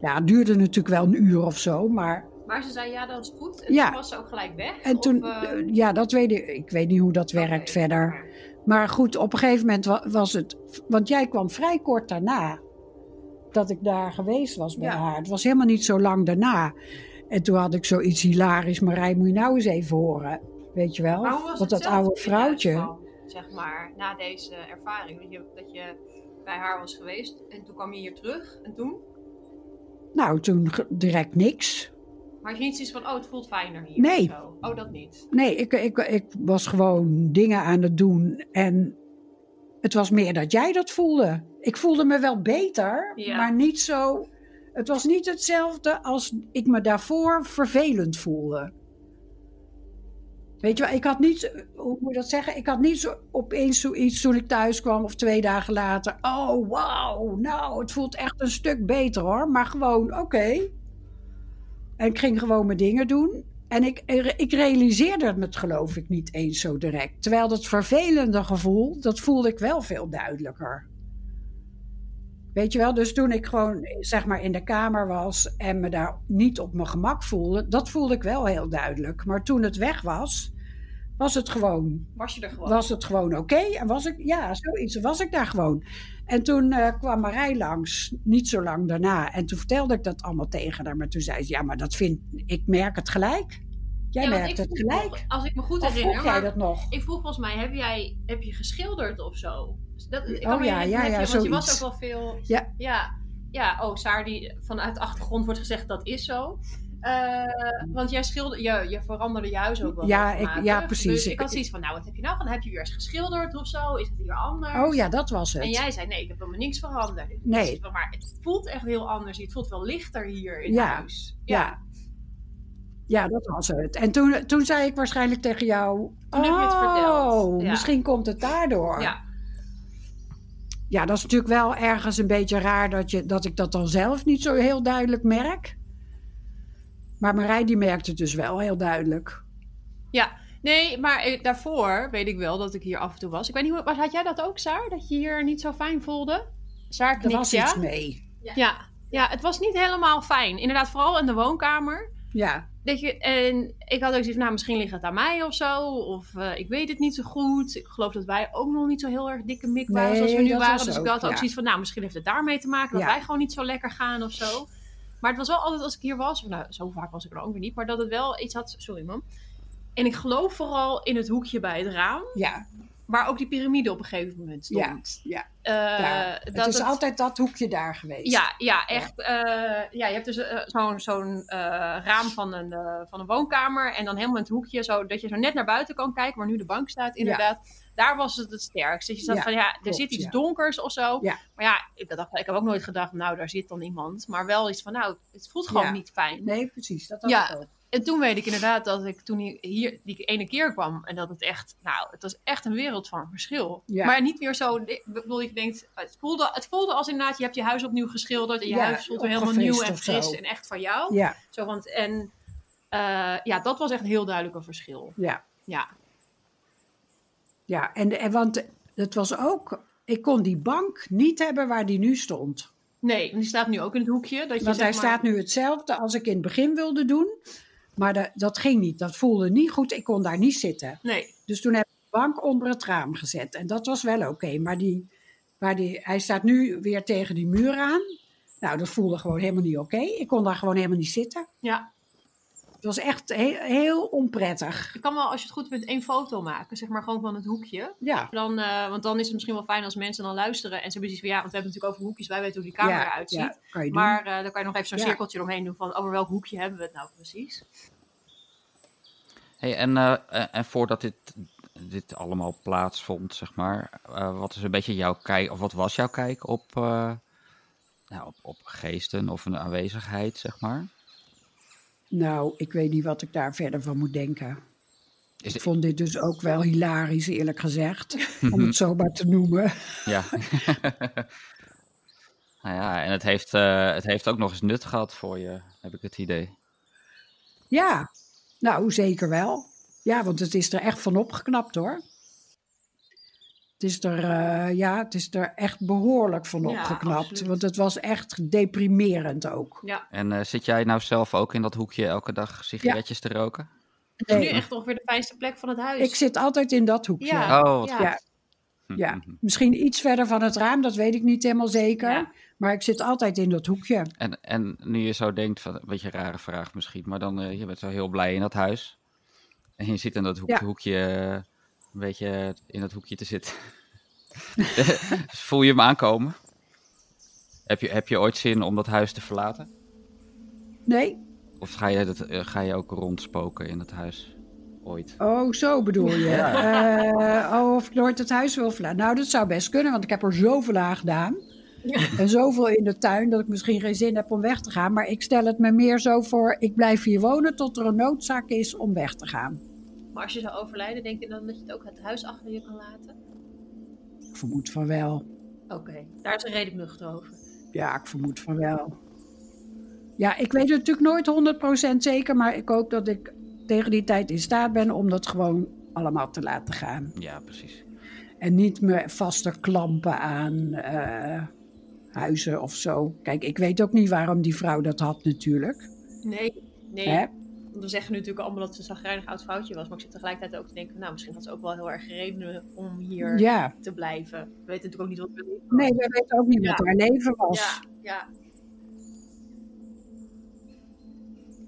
Ja, het duurde natuurlijk wel een uur of zo, maar... Maar ze zei ja, dat is goed. En Ja. toen was ze ook gelijk weg. En toen, Of, eh, ja, dat weet ik. Ik weet niet hoe dat werkt verder. Maar goed, op een gegeven moment wa- was het... Want jij kwam vrij kort daarna dat ik daar geweest was bij Ja. haar. Het was helemaal niet zo lang daarna. En toen had ik zoiets hilarisch. Marij, moet je nou eens even horen. Weet je wel? Want het dat oude vrouwtje... kwam, zeg maar, na deze ervaring? Dat je, dat je bij haar was geweest en toen kwam je hier terug. En toen? Nou, toen direct niks. Maar niet zoiets van, oh, het voelt fijner hier? Nee. Zo. Oh, dat niet. Nee, ik, ik, ik was gewoon dingen aan het doen. En het was meer dat jij dat voelde. Ik voelde me wel beter, Ja. maar niet zo. Het was niet hetzelfde als ik me daarvoor vervelend voelde. Weet je wel, ik had niet, hoe moet je dat zeggen? Ik had niet zo opeens zoiets toen ik thuis kwam of twee dagen later. Oh, wauw, nou, het voelt echt een stuk beter hoor. Maar gewoon, oké. En ik ging gewoon mijn dingen doen. En ik, ik realiseerde het me geloof ik niet eens zo direct. Terwijl dat vervelende gevoel, dat voelde ik wel veel duidelijker. Weet je wel, dus toen ik gewoon zeg maar in de kamer was en me daar niet op mijn gemak voelde, dat voelde ik wel heel duidelijk. Maar toen het weg was, was het gewoon Was je er gewoon? was het gewoon oké. En was ik, ja, zoiets, was ik daar gewoon. En toen eh, kwam Marij langs, niet zo lang daarna. En toen vertelde ik dat allemaal tegen haar. Maar toen zei ze, ja, maar dat vind ik, merk het gelijk. Jij Ja, merkt het gelijk. nog, als ik me goed Of herinner. vroeg jij maar dat nog? Ik vroeg volgens mij, heb, jij, heb je geschilderd of zo? Dat, ik Oh ja, ja, ja, je, Want je was ook wel veel... Ja. Ja, ja oh, Saar, die vanuit de achtergrond wordt gezegd dat is zo. Eh, want jij schilderde, je, je veranderde je huis ook wel. Ja, ik- ja, precies. Dus ik had zoiets van, nou, wat heb je nou gedaan? Heb je weer eens geschilderd of zo? Is het hier anders? Oh ja, dat was het. En jij zei, nee, ik heb helemaal niks veranderd. Nee. van, Maar het voelt echt heel anders. Het voelt wel lichter hier in Ja. huis. Ja. Ja, dat was het. En toen, toen zei ik waarschijnlijk tegen jou... Toen het verteld, Oh, ja. misschien komt het daardoor. Ja. Ja, dat is natuurlijk wel ergens een beetje raar dat, je, dat ik dat dan zelf niet zo heel duidelijk merk. Maar Marij die merkt het dus wel heel duidelijk. Ja, nee, maar eh, daarvoor weet ik wel dat ik hier af en toe was. Ik weet niet, hoe- was- had jij dat ook, Saar? Dat je hier niet zo fijn voelde? Saar Er knikt, was ja? iets mee. Ja. ja, het was niet helemaal fijn. Inderdaad, vooral in de woonkamer. Ja, Dat je, en ik had ook zoiets van, nou, misschien ligt het aan mij of zo. Of eh, ik weet het niet zo goed. Ik geloof dat wij ook nog niet zo heel erg dikke mik waren Nee, zoals we nu waren. was Dus ik had ook ja. zoiets van, nou, misschien heeft het daarmee te maken. Dat Ja. wij gewoon niet zo lekker gaan of zo. Maar het was wel altijd als ik hier was. Nou, zo vaak was ik er ook weer niet. Maar dat het wel iets had... Sorry, man. En ik geloof vooral in het hoekje bij het raam. ja, Waar ook die piramide op een gegeven moment ja. stond. ja. Eh, ja. dat het is het- altijd dat hoekje daar geweest. ja, ja, echt. eh, ja, je hebt dus eh, zo'n zo'n eh, raam van een, eh, van een woonkamer. En dan helemaal in het hoekje, zodat je zo net naar buiten kan kijken, waar nu de bank staat, inderdaad. Daar was het het sterkst. Dat je zat Ja, van, ja, er klopt, zit iets ja. donkers of zo. Ja. Maar ja, ik, dacht, ik heb ook nooit gedacht, nou, daar zit dan iemand. Maar wel iets van, nou, het voelt gewoon niet fijn. Nee, precies. Dat Ja. ik ook. En toen weet ik inderdaad dat ik toen hier die ene keer kwam en dat het echt, nou, het was echt een wereld van verschil. Maar niet meer zo, ik bedoel, je denkt, het voelde, het voelde als inderdaad, je hebt je huis opnieuw geschilderd en je huis voelt weer helemaal nieuw en fris en echt van jou. Ja, Zo, want, en eh, ja, dat was echt een heel duidelijk een verschil. ja. Ja, Ja, en, en want het was ook, ik kon die bank niet hebben waar die nu stond. nee, want die staat nu ook in het hoekje. Dat je Want hij maar- staat nu hetzelfde als ik in het begin wilde doen. Maar dat, dat ging niet, dat voelde niet goed, ik kon daar niet zitten. Nee, Dus toen heb ik de bank onder het raam gezet. En dat was wel oké. Maar die, waar die, hij staat nu weer tegen die muur aan. Nou, dat voelde gewoon helemaal niet oké. Ik kon daar gewoon helemaal niet zitten. ja. Het was echt heel, heel onprettig. Je kan wel, als je het goed vindt, één foto maken. Zeg maar gewoon van het hoekje. Ja, Dan, eh, want dan is het misschien wel fijn als mensen dan luisteren. En ze hebben zoiets van, ja, want we hebben het natuurlijk over hoekjes. Wij weten hoe die kamer ja, eruit ziet. ja, kan je doen. Maar eh, dan kan je nog even zo'n Ja. cirkeltje omheen doen van over welk hoekje hebben we het nou precies. Hey, en, eh, en- en voordat dit, dit allemaal plaatsvond, zeg maar, eh, wat is een beetje jouw kijk, of wat was jouw kijk op, eh, nou, op, op geesten of een aanwezigheid, zeg maar? Nou, ik weet niet wat ik daar verder van moet denken. Is Ik vond dit dus ook wel hilarisch, eerlijk gezegd. <laughs> om het zo maar te noemen. Ja. <laughs> nou ja, en het heeft, eh, het heeft ook nog eens nut gehad voor je, heb ik het idee. Ja, nou zeker wel. Ja, want het is er echt van opgeknapt hoor. Het is er, eh, ja, het is er echt behoorlijk van Ja, opgeknapt. absoluut. Want het was echt deprimerend ook. Ja, En eh, zit jij nou zelf ook in dat hoekje elke dag sigaretjes te roken? het is Nee, nu echt ongeveer de fijnste plek van het huis. ik zit altijd in dat hoekje. Ja. Oh, wat ja. goed. Ja. Hm, hm, hm. Misschien iets verder van het raam, dat weet ik niet helemaal zeker. Ja. Maar ik zit altijd in dat hoekje. En, en nu je zo denkt, van, een beetje een rare vraag misschien, maar dan uh, je bent zo heel blij in dat huis. En je zit in dat hoekje, Ja. hoekje uh, een beetje in dat hoekje te zitten. <laughs> Voel je hem aankomen? Heb je, heb je ooit zin om dat huis te verlaten? Nee? Of ga je, dat, uh, ga je ook rondspoken in het huis? Ooit? Oh, zo bedoel je. Ja. Uh, oh, of ik nooit het huis wil verlaten. Nou, dat zou best kunnen, want ik heb er zoveel aan gedaan. Ja. En zoveel in de tuin dat ik misschien geen zin heb om weg te gaan. Maar ik stel het me meer zo voor, ik blijf hier wonen tot er een noodzaak is om weg te gaan. Maar als je zou overlijden, denk je dan dat je het ook het huis achter je kan laten? Ik vermoed van wel. Oké, okay. daar is een reden nuchter over. Ja, ik vermoed van wel. Ja, ik weet het natuurlijk nooit 100% zeker, maar ik hoop dat ik tegen die tijd in staat ben om dat gewoon allemaal te laten gaan. Ja, precies. En niet me vast te klampen aan uh, huizen of zo. Kijk, ik weet ook niet waarom die vrouw dat had natuurlijk. Nee, nee. Hè? We zeggen nu natuurlijk allemaal dat ze een zagrijnig oud foutje was. Maar ik zit tegelijkertijd ook te denken, nou, misschien had ze ook wel heel erg redenen om hier ja. te blijven. We weten natuurlijk ook niet wat het leven was. Nee, we weten ook niet ja. wat haar leven was. Ja, ja.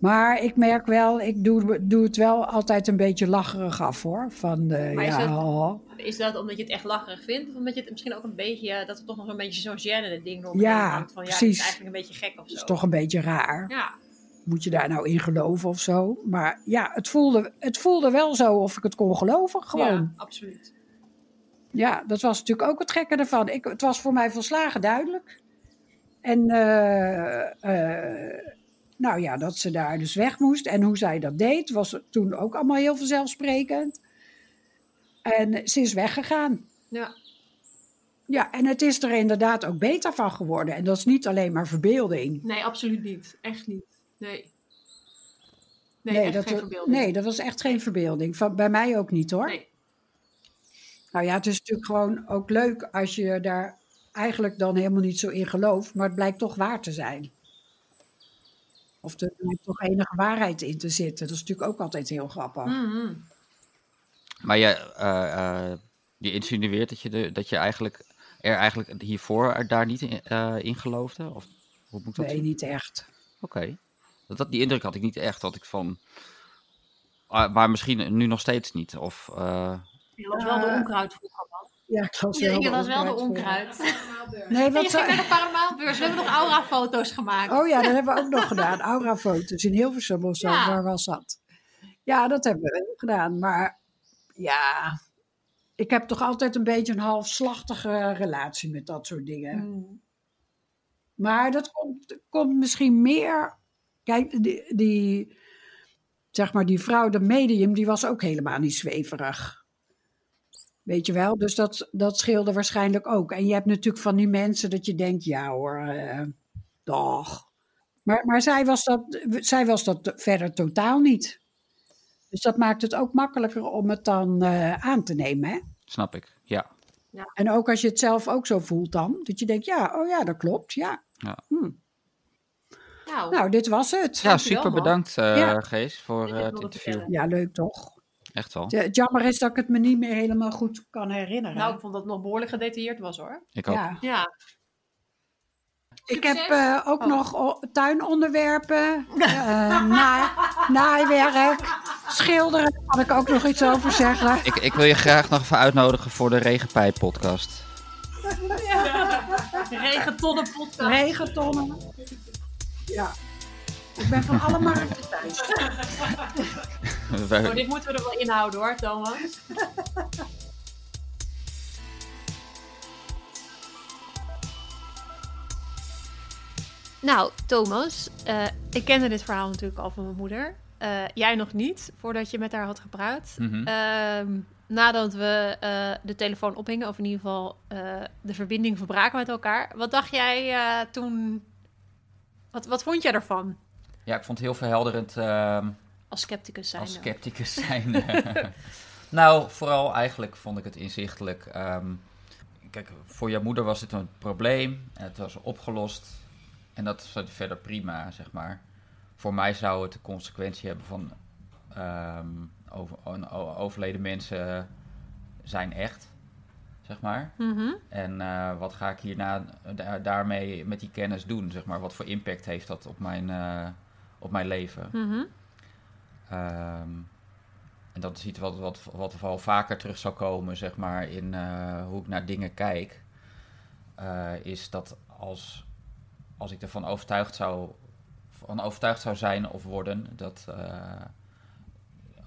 Maar ik merk wel, ik doe, doe het wel altijd een beetje lacherig af hoor. Van, uh, maar ja, is, dat, oh. is dat omdat je het echt lacherig vindt? Of omdat je het misschien ook een beetje, dat er toch nog een beetje zo'n gênende ding nog ja, hangt? Van, ja, precies. het is eigenlijk een beetje gek of zo. Dat is toch een beetje raar. Ja. Moet je daar nou in geloven of zo? Maar ja, het voelde, het voelde wel zo of ik het kon geloven gewoon. Ja, absoluut. Ja, dat was natuurlijk ook het gekke ervan. Ik, het was voor mij volslagen duidelijk. En uh, uh, nou ja, dat ze daar dus weg moest. En hoe zij dat deed, was toen ook allemaal heel vanzelfsprekend. En ze is weggegaan. Ja. Ja, en het is er inderdaad ook beter van geworden. En dat is niet alleen maar verbeelding. Nee, absoluut niet. Echt niet. Nee. Nee, dat, geen verbeelding. Nee, dat was echt geen verbeelding. Van, bij mij ook niet hoor. Nee. Nou ja, het is natuurlijk gewoon ook leuk als je daar eigenlijk dan helemaal niet zo in gelooft. Maar het blijkt toch waar te zijn. Of er blijkt toch enige waarheid in te zitten. Dat is natuurlijk ook altijd heel grappig. Mm -hmm. Maar je, uh, uh, je insinueert dat je, de, dat je eigenlijk er eigenlijk hiervoor er daar niet in, uh, in geloofde? Of hoe moet dat nee, zien? niet echt. Oké. Okay. Dat, dat, die indruk had ik niet echt. Dat ik van. Maar misschien nu nog steeds niet. Of. Uh... Je was wel de onkruid vroeger, man. Ja, ik was wel, je was wel de onkruid. Nee, wat je ging naar de paramaalbeurs. We hebben nog aura-foto's gemaakt. Oh ja, dat hebben we ook nog gedaan. Aura-foto's in Hilversum of zo. Ja. Waar was dat? Ja, dat hebben we ook gedaan. Maar ja, ik heb toch altijd een beetje een halfslachtige relatie met dat soort dingen. Mm. Maar dat komt, komt misschien meer. Kijk, die, die, zeg maar, die vrouw, de medium, die was ook helemaal niet zweverig. Weet je wel? Dus dat, dat scheelde waarschijnlijk ook. En je hebt natuurlijk van die mensen dat je denkt, ja hoor, eh, dag. Maar, maar zij, was dat, zij was dat verder totaal niet. Dus dat maakt het ook makkelijker om het dan eh, aan te nemen. Hè? Snap ik, ja. En ook als je het zelf ook zo voelt dan. Dat je denkt, ja, oh ja, dat klopt, ja. Ja. Hm. Nou, Nou, dit was het. Ja, super bedankt eh, Ja. Gees voor eh, het interview. Ja, leuk toch? Echt wel. Het- Het jammer is dat ik het me niet meer helemaal goed kan herinneren. nou, ik vond dat het nog behoorlijk gedetailleerd was hoor. Ik ook. ja. Ja. Ik heb eh, ook Oh. nog tuinonderwerpen, eh, <laughs> na, naaiwerk, schilderen. Daar kan ik ook nog iets over zeggen. Ik, ik wil je graag nog even uitnodigen voor de Regenpijp podcast. <laughs> Regentonnen podcast. Regentonnen. Ja. Ik ben van alle markten thuis. <laughs> Oh, dit moeten we er wel inhouden hoor, Thomas. <laughs> Nou, Thomas, eh, ik kende dit verhaal natuurlijk al van mijn moeder. Eh, jij nog niet, voordat je met haar had gepraat. Mhm. Ehm, nadat we eh, de telefoon ophingen, of in ieder geval eh, de verbinding verbraken met elkaar. Wat dacht jij eh, toen? Wat, wat vond jij ervan? Ja, ik vond het heel verhelderend ehm, Als scepticus zijn. als scepticus <laughs> zijn. <laughs> nou, vooral eigenlijk vond ik het inzichtelijk. Ehm, kijk, voor jouw moeder was het een probleem. En het was opgelost. En dat is verder prima, zeg maar. Voor mij zou het de consequentie hebben van... ehm, over, overleden mensen zijn echt, zeg maar. Mhm. En eh, wat ga ik hierna da- daarmee met die kennis doen, zeg maar? Wat voor impact heeft dat op mijn, eh, op mijn leven? Mhm. Ehm, en dat is iets wat, wat, wat wel vaker terug zou komen, zeg maar, in eh, hoe ik naar dingen kijk. Eh, is dat als, als ik ervan overtuigd zou, van overtuigd zou zijn of worden dat eh,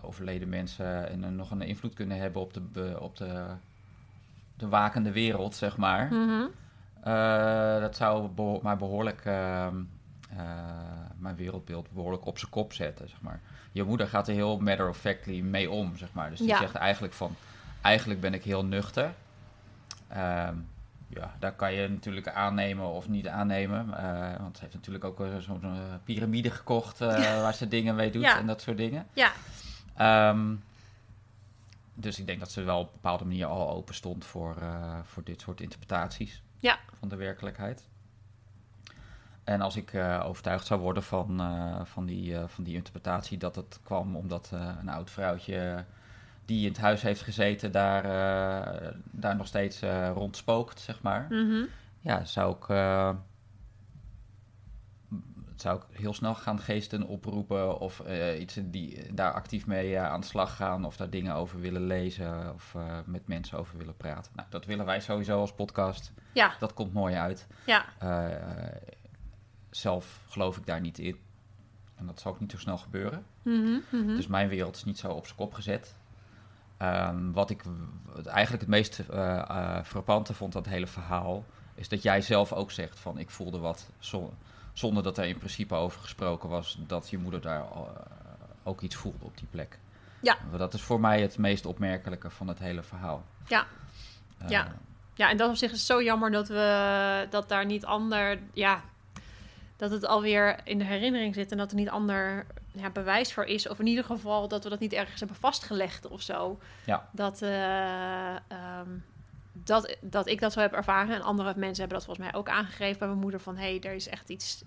overleden mensen nog een invloed kunnen hebben op de, op de, de wakende wereld, zeg maar. Mhm. Eh, dat zou beho- behoorlijk ehm, eh, mijn wereldbeeld behoorlijk op zijn kop zetten, zeg maar. Je moeder gaat er heel matter of factly mee om, zeg maar. Dus die Ja. zegt eigenlijk van, eigenlijk ben ik heel nuchter. Ehm, ja, daar kan je natuurlijk aannemen of niet aannemen. eh, want ze heeft natuurlijk ook zo'n piramide gekocht waar ze dingen mee doet Ja. en dat soort dingen. Ja. Ehm, dus ik denk dat ze wel op een bepaalde manier al open stond voor, eh, voor dit soort interpretaties Ja. van de werkelijkheid. En als ik eh, overtuigd zou worden van, eh, van, die, van die interpretatie dat het kwam omdat een oud vrouwtje die in het huis heeft gezeten daar, daar nog steeds rondspookt, zeg maar. Mhm. Ja, zou ik, zou ik heel snel gaan geesten oproepen of eh, iets die daar actief mee eh, aan de slag gaan of daar dingen over willen lezen of eh, met mensen over willen praten. Nou, dat willen wij sowieso als podcast. Ja. Dat komt mooi uit. Ja. Zelf geloof ik daar niet in. En dat zal ook niet zo snel gebeuren. Mhm. Dus mijn wereld is niet zo op zijn kop gezet. Ehm, wat ik eigenlijk het meest frappante vond het hele verhaal... is dat jij zelf ook zegt van ik voelde wat... zo- zonder dat er in principe over gesproken was... dat je moeder daar eh, ook iets voelde op die plek. Ja. Dat is voor mij het meest opmerkelijke van het hele verhaal. Ja. Eh, Ja. Ja, en dat op zich is zo jammer dat we dat daar niet ander, ja, dat het alweer in de herinnering zit en dat er niet ander ja, bewijs voor is. Of in ieder geval dat we dat niet ergens hebben vastgelegd of zo. Ja. Dat, eh, ehm, dat, dat ik dat zo heb ervaren en andere mensen hebben dat volgens mij ook aangegeven bij mijn moeder van hé, hey, er is echt iets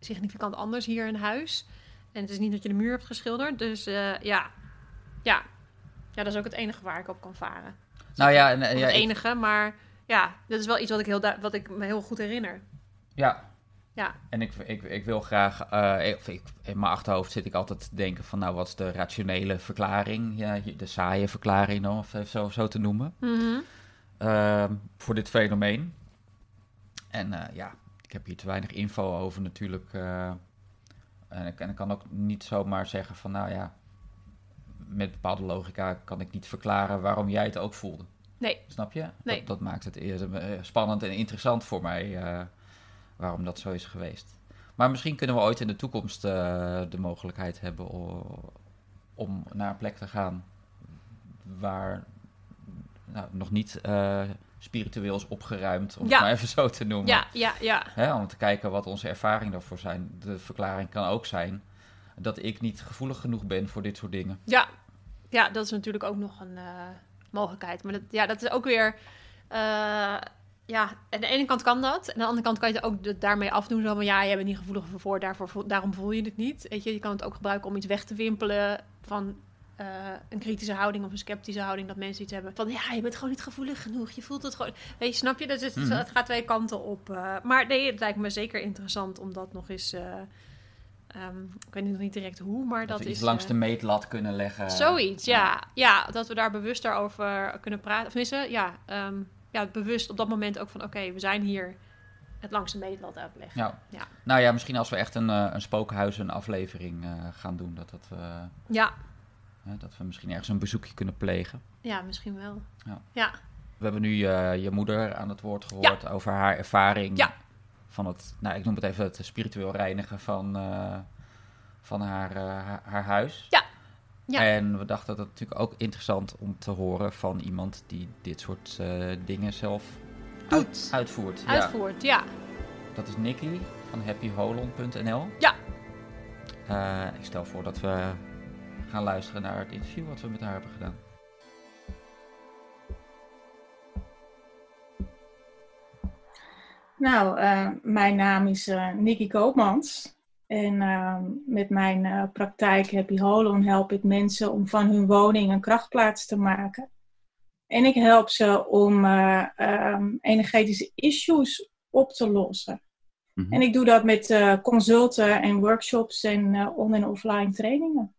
significant anders hier in huis. En het is niet dat je de muur hebt geschilderd. Dus eh, ja. ja, ja, dat is ook het enige waar ik op kan varen. Nou ja, en, ja, het ik- enige, maar ja, dat is wel iets wat ik, heel wat ik me heel goed herinner. Ja. Ja. En ik, ik, ik wil graag, eh, ik- in mijn achterhoofd zit ik altijd te denken van, nou, wat is de rationele verklaring, ja, de saaie verklaring, of zo, zo te noemen, ehm, voor dit fenomeen. En eh, ja, ik heb hier te weinig info over natuurlijk. eh, en, ik, en ik kan ook niet zomaar zeggen van, nou ja, met bepaalde logica kan ik niet verklaren waarom jij het ook voelde. Nee. Snap je? Nee. Dat, dat maakt het eerder eh, spannend en interessant voor mij waarom dat zo is geweest. Maar misschien kunnen we ooit in de toekomst de mogelijkheid hebben o- om naar een plek te gaan waar nou, nog niet uh, spiritueel is opgeruimd, om Ja. het maar even zo te noemen. Ja, ja, ja. Hè, om te kijken wat onze ervaringen daarvoor zijn. De verklaring kan ook zijn dat ik niet gevoelig genoeg ben voor dit soort dingen. Ja, ja dat is natuurlijk ook nog een eh, mogelijkheid. Maar dat, ja, dat is ook weer... eh, ja, aan de ene kant kan dat. En aan de andere kant kan je het ook daarmee afdoen. Zo van, ja, jij bent niet gevoelig voor, daarvoor, daarom voel je het niet. Weet je, je kan het ook gebruiken om iets weg te wimpelen van eh, een kritische houding of een sceptische houding. Dat mensen iets hebben van, ja, je bent gewoon niet gevoelig genoeg. Je voelt het gewoon... Weet je, snap je? Dat is, Mhm. Het gaat twee kanten op. eh. maar nee, het lijkt me zeker interessant om dat nog eens... eh, ehm, ik weet nog niet direct hoe, maar Dat, dat, is... langs de meetlat kunnen leggen. Zoiets, ja. ja. dat we daar bewuster over kunnen praten. Of tenminste, ja, ehm, ja, bewust op dat moment ook van... oké, we zijn hier het langs de meetlat uitleggen. Ja. Ja. Nou ja, misschien als we echt een, een spookhuizen aflevering eh, gaan doen, dat, dat, Ja, hè, dat we misschien ergens een bezoekje kunnen plegen. ja, misschien wel. Ja. Ja, We hebben nu eh, je moeder aan het woord gehoord over haar ervaring Ja. van het, nou ik noem het even het spiritueel reinigen van, eh, van haar, eh, haar, haar huis. Ja. Ja. En we dachten dat het natuurlijk ook interessant om te horen van iemand die dit soort dingen zelf Doet. uit- uitvoert. Uitvoert, ja. Dat is Nicky van happyholon.nl. Ja. Ik stel voor dat we gaan luisteren naar het interview wat we met haar hebben gedaan. Nou, eh, mijn naam is eh Nicky Koopmans. En eh, met mijn eh, praktijk Happy Holon help ik mensen om van hun woning een krachtplaats te maken. En ik help ze om eh, ehm, energetische issues op te lossen. Mhm. En ik doe dat met eh, consulten en workshops en eh, on- en offline trainingen.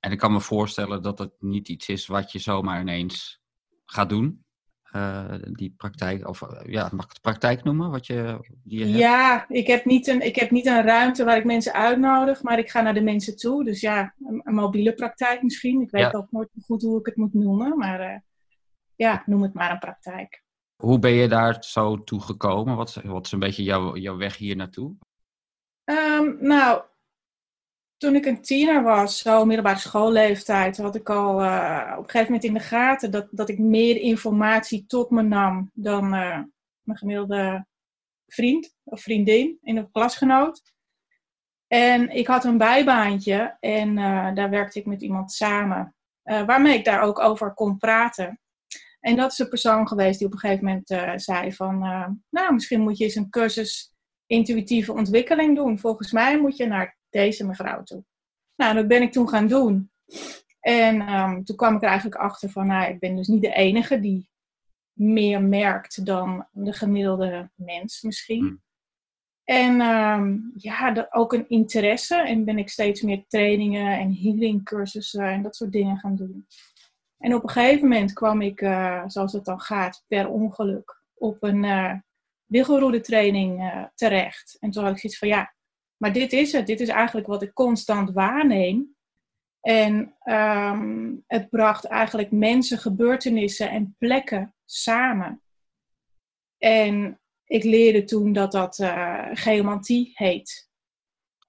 En ik kan me voorstellen dat het niet iets is wat je zomaar ineens gaat doen. Eh, die praktijk, of eh, ja, mag ik het praktijk noemen? Wat je, die je hebt? Ja, ik heb, niet een, ik heb niet een ruimte waar ik mensen uitnodig, maar ik ga naar de mensen toe. Dus ja, een, een mobiele praktijk misschien. Ik weet Ja. ook nooit goed hoe ik het moet noemen, maar eh, ja, noem het maar een praktijk. Hoe ben je daar zo toe gekomen? Wat, is- wat is een beetje jouw, jouw weg hier naartoe? Ehm, nou, toen ik een tiener was, zo middelbare schoolleeftijd, had ik al eh, op een gegeven moment in de gaten dat, dat ik meer informatie tot me nam dan eh, mijn gemiddelde vriend of vriendin in de klasgenoot. En ik had een bijbaantje en eh, daar werkte ik met iemand samen, waarmee ik daar ook over kon praten. En dat is een persoon geweest die op een gegeven moment zei van, nou, misschien moet je eens een cursus intuïtieve ontwikkeling doen. Volgens mij moet je naar deze mevrouw toe. Nou, dat ben ik toen gaan doen. En ehm, toen kwam ik er eigenlijk achter van, nou, ik ben dus niet de enige die meer merkt dan de gemiddelde mens misschien. Hmm. En ehm, ja, dat, ook een interesse. En ben ik steeds meer trainingen en healing cursussen en dat soort dingen gaan doen. En op een gegeven moment kwam ik, eh, zoals het dan gaat, per ongeluk op een uh, training uh, terecht. En toen had ik zoiets van, ja, maar dit is het. Dit is eigenlijk wat ik constant waarneem. En um, het bracht eigenlijk mensen, gebeurtenissen en plekken samen. En ik leerde toen dat dat uh, geomantie heet.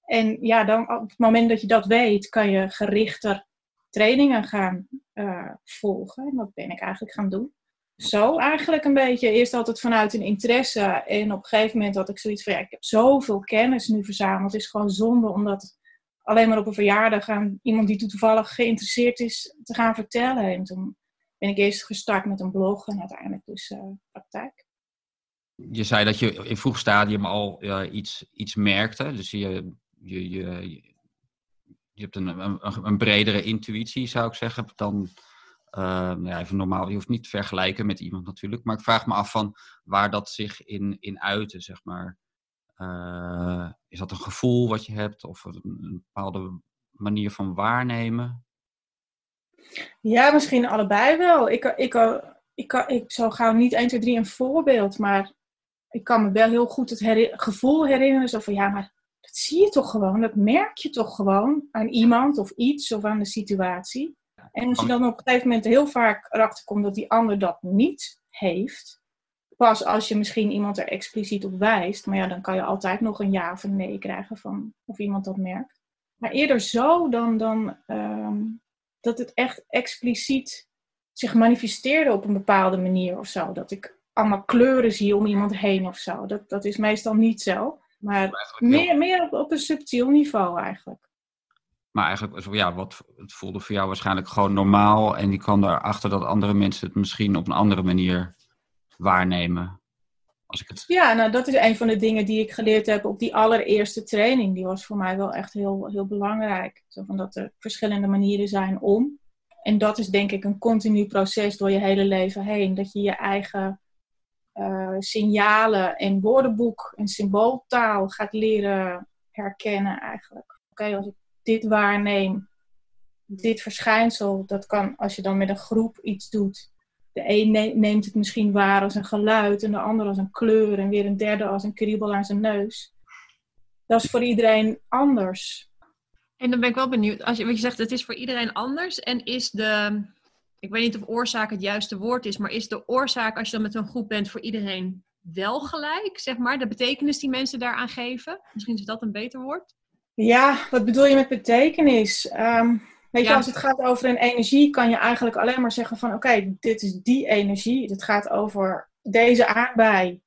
En ja, dan op het moment dat je dat weet, kan je gerichter trainingen gaan uh, volgen. En dat ben ik eigenlijk gaan doen. Zo eigenlijk een beetje. Eerst altijd vanuit een interesse. En op een gegeven moment had ik zoiets van, ja, ik heb zoveel kennis nu verzameld. Het is gewoon zonde om dat alleen maar op een verjaardag aan iemand die toevallig geïnteresseerd is te gaan vertellen. En toen ben ik eerst gestart met een blog en uiteindelijk dus uh, praktijk. Je zei dat je in vroeg stadium al iets, iets merkte. Dus je, je, je, je hebt een, een, een bredere intuïtie, zou ik zeggen, dan nou ja, even normaal. Je hoeft niet te vergelijken met iemand natuurlijk. Maar ik vraag me af van waar dat zich in, in uitte, zeg maar. Uh, is dat een gevoel wat je hebt of een, bepaalde manier van waarnemen? Ja, misschien allebei wel. Ik, ik, ik, ik, ik gauw niet 1, 2, 3 een voorbeeld, maar ik kan me wel heel goed het gevoel herinneren. Zo van ja, maar dat zie je toch gewoon, dat merk je toch gewoon aan iemand of iets of aan de situatie. En als je dan op een gegeven moment heel vaak erachter komt dat die ander dat niet heeft, pas als je misschien iemand er expliciet op wijst, maar ja, dan kan je altijd nog een ja of een nee krijgen van of iemand dat merkt. Maar eerder zo dan, dan ehm, dat het echt expliciet zich manifesteerde op een bepaalde manier of zo. Dat ik allemaal kleuren zie om iemand heen of zo. Dat, dat is meestal niet zo. Maar meer, meer op, op een subtiel niveau eigenlijk. Maar eigenlijk, ja, wat, het voelde voor jou waarschijnlijk gewoon normaal. En die kwam erachter dat andere mensen het misschien op een andere manier waarnemen. Als ik het... Ja, nou dat is een van de dingen die ik geleerd heb op die allereerste training. Die was voor mij wel echt heel, heel belangrijk. Zo van dat er verschillende manieren zijn om. En dat is denk ik een continu proces door je hele leven heen. Dat je je eigen eh, signalen en woordenboek en symbooltaal gaat leren herkennen eigenlijk. Oké, als ik dit waarneem, dit verschijnsel, dat kan als je dan met een groep iets doet. De een ne- neemt het misschien waar als een geluid en de ander als een kleur en weer een derde als een kriebel aan zijn neus. Dat is voor iedereen anders. En dan ben ik wel benieuwd, als je, wat je zegt, het is voor iedereen anders. En is de, ik weet niet of oorzaak het juiste woord is, maar is de oorzaak als je dan met een groep bent voor iedereen wel gelijk, zeg maar? De betekenis die mensen daaraan geven? Misschien is dat een beter woord. Ja, wat bedoel je met betekenis? Ehm, weet je, als het gaat over een energie, kan je eigenlijk alleen maar zeggen van oké, dit is die energie. Het gaat over deze aardbei.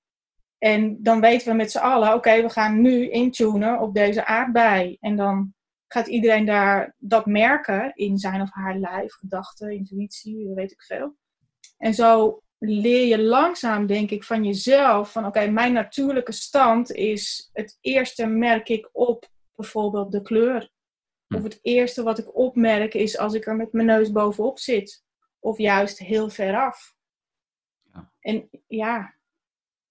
En dan weten we met z'n allen, oké, we gaan nu intunen op deze aardbei. En dan gaat iedereen daar dat merken in zijn of haar lijf, gedachten, intuïtie, weet ik veel. En zo leer je langzaam, denk ik, van jezelf van oké, mijn natuurlijke stand is het eerste merk ik op bijvoorbeeld de kleur. Of het eerste wat ik opmerk is als ik er met mijn neus bovenop zit. Of juist heel ver af. Ja. En ja,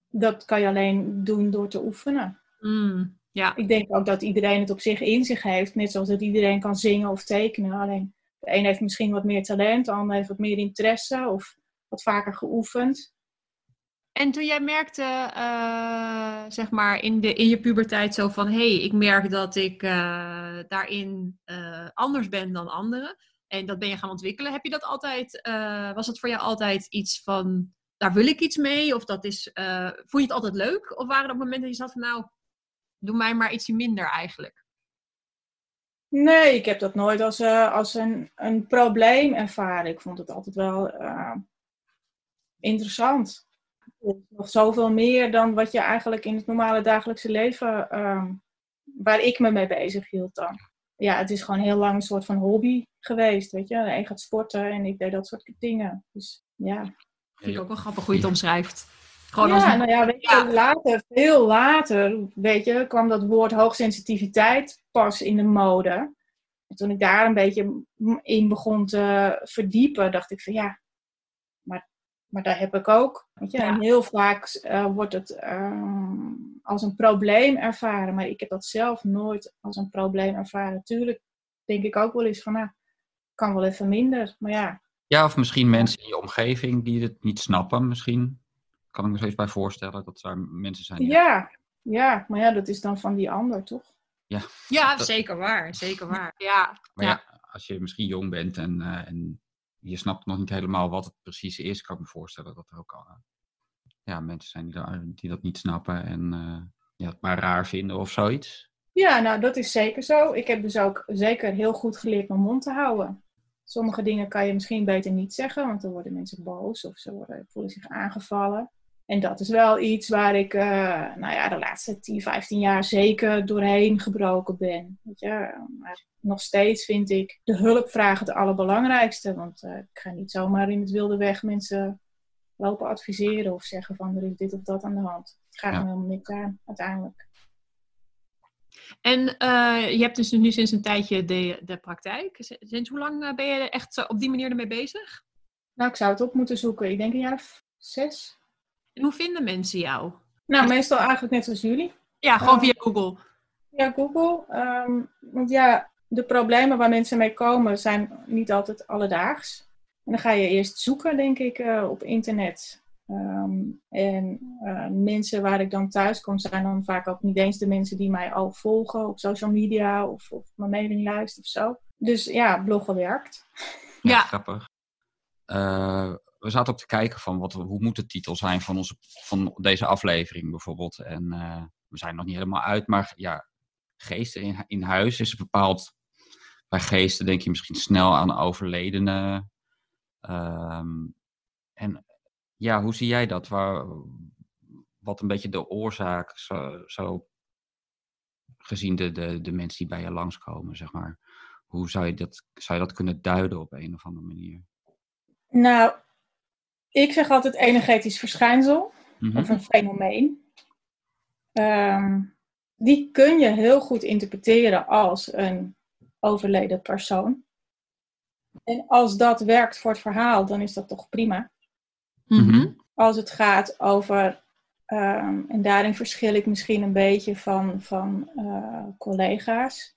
dat kan je alleen doen door te oefenen. Mm, ja, Ik denk ook dat iedereen het op zich in zich heeft. Net zoals dat iedereen kan zingen of tekenen. Alleen de een heeft misschien wat meer talent, de ander heeft wat meer interesse of wat vaker geoefend. En toen jij merkte, eh, zeg maar, in, de, in je puberteit zo van... hé, hey, ik merk dat ik eh, daarin eh, anders ben dan anderen. En dat ben je gaan ontwikkelen. Heb je dat altijd, was het voor jou altijd iets van... daar wil ik iets mee? Of dat is, vond je het altijd leuk? Of waren er momenten dat je zat van... nou, doe mij maar ietsje minder eigenlijk? Nee, ik heb dat nooit als, als een, een probleem ervaren. Ik vond het altijd wel interessant. Nog zoveel meer dan wat je eigenlijk in het normale dagelijkse leven, ehm, waar ik me mee bezig hield dan. Ja, het is gewoon heel lang een soort van hobby geweest, weet je. Een gaat sporten en ik deed dat soort dingen. Dus ja. Vind ik ook wel grappig hoe je het omschrijft. Gewoon als ja, een- nou ja, weet je, ja. later, veel later, weet je, kwam dat woord hoogsensitiviteit pas in de mode. En toen ik daar een beetje in begon te verdiepen, dacht ik van ja, maar, maar daar heb ik ook. Weet je? Ja. En heel vaak eh, wordt het ehm, als een probleem ervaren, maar ik heb dat zelf nooit als een probleem ervaren. Tuurlijk denk ik ook wel eens van, nou, kan wel even minder, maar ja. Ja, of misschien mensen in je omgeving die het niet snappen. Misschien kan ik me zoiets bij voorstellen dat er mensen zijn die... Ja, ja, maar ja, dat is dan van die ander, toch? Ja, Dat- zeker waar. Zeker waar. Ja, Maar Ja. ja, als je misschien jong bent en, eh, en je snapt nog niet helemaal wat het precies is, kan me voorstellen dat er ook al, eh, ja, mensen zijn die, die dat niet snappen en eh, ja, het maar raar vinden of zoiets. Ja, nou dat is zeker zo. Ik heb dus ook zeker heel goed geleerd mijn mond te houden. Sommige dingen kan je misschien beter niet zeggen, want dan worden mensen boos of ze voelen zich aangevallen. En dat is wel iets waar ik, eh, nou ja, de laatste 10, 15 jaar zeker doorheen gebroken ben. Weet je? Maar nog steeds vind ik de hulpvraag het allerbelangrijkste. Want eh, ik ga niet zomaar in het wilde weg mensen lopen adviseren of zeggen van er is dit of dat aan de hand. Het gaat Ja. me helemaal niks aan, uiteindelijk. En eh, je hebt dus nu sinds een tijdje de, de praktijk. Sinds hoe lang ben je echt op die manier ermee bezig? Nou, ik zou het op moeten zoeken. Ik denk een jaar of zes. En hoe vinden mensen jou? Nou, meestal eigenlijk net zoals jullie. Ja, gewoon Eh, via Google. Ja, Google. Ehm, want ja, de problemen waar mensen mee komen zijn niet altijd alledaags. En dan ga je eerst zoeken, denk ik, eh, op internet. Ehm, en eh, mensen waar ik dan thuis kom, zijn dan vaak ook niet eens de mensen die mij al volgen op social media of op mijn mailinglijst of zo. Dus ja, bloggen werkt. Ja. Grappig. Eh, we zaten ook te kijken van wat, hoe moet de titel zijn van, onze, van deze aflevering bijvoorbeeld. En eh, we zijn nog niet helemaal uit, maar ja, geesten in, in huis? Is bepaald, bij geesten denk je misschien snel aan overledenen. Ehm, en ja, hoe zie jij dat? Waar, wat een beetje de oorzaak zo, zo gezien de, de, de mensen die bij je langskomen, zeg maar. Hoe zou je, dat, zou je dat kunnen duiden op een of andere manier? Nou, ik zeg altijd energetisch verschijnsel Mhm. of een fenomeen. Ehm, die kun je heel goed interpreteren als een overleden persoon. En als dat werkt voor het verhaal, dan is dat toch prima. Mhm. Als het gaat over, ehm, en daarin verschil ik misschien een beetje van, van eh, collega's.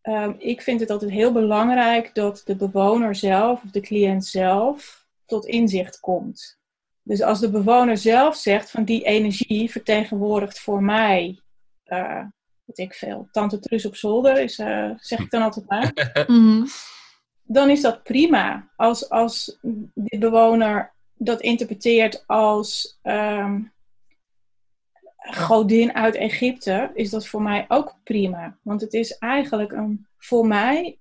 Ehm, ik vind het altijd heel belangrijk dat de bewoner zelf of de cliënt zelf tot inzicht komt. Dus als de bewoner zelf zegt van die energie vertegenwoordigt voor mij, eh weet ik veel, tante Trus op zolder, is, eh, zeg ik dan altijd maar <laughs> <laughs> Mhm. dan is dat prima. Als, als de bewoner dat interpreteert als ehm, godin uit Egypte, is dat voor mij ook prima. Want het is eigenlijk een, voor mij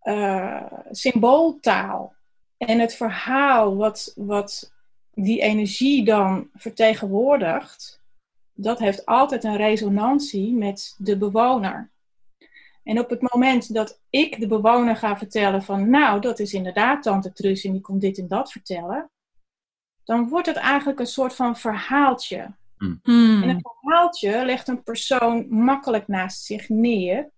eh, symbooltaal. En het verhaal wat, wat die energie dan vertegenwoordigt, dat heeft altijd een resonantie met de bewoner. En op het moment dat ik de bewoner ga vertellen van, nou, dat is inderdaad tante Truus en die komt dit en dat vertellen, dan wordt het eigenlijk een soort van verhaaltje. En Mhm. een verhaaltje legt een persoon makkelijk naast zich neer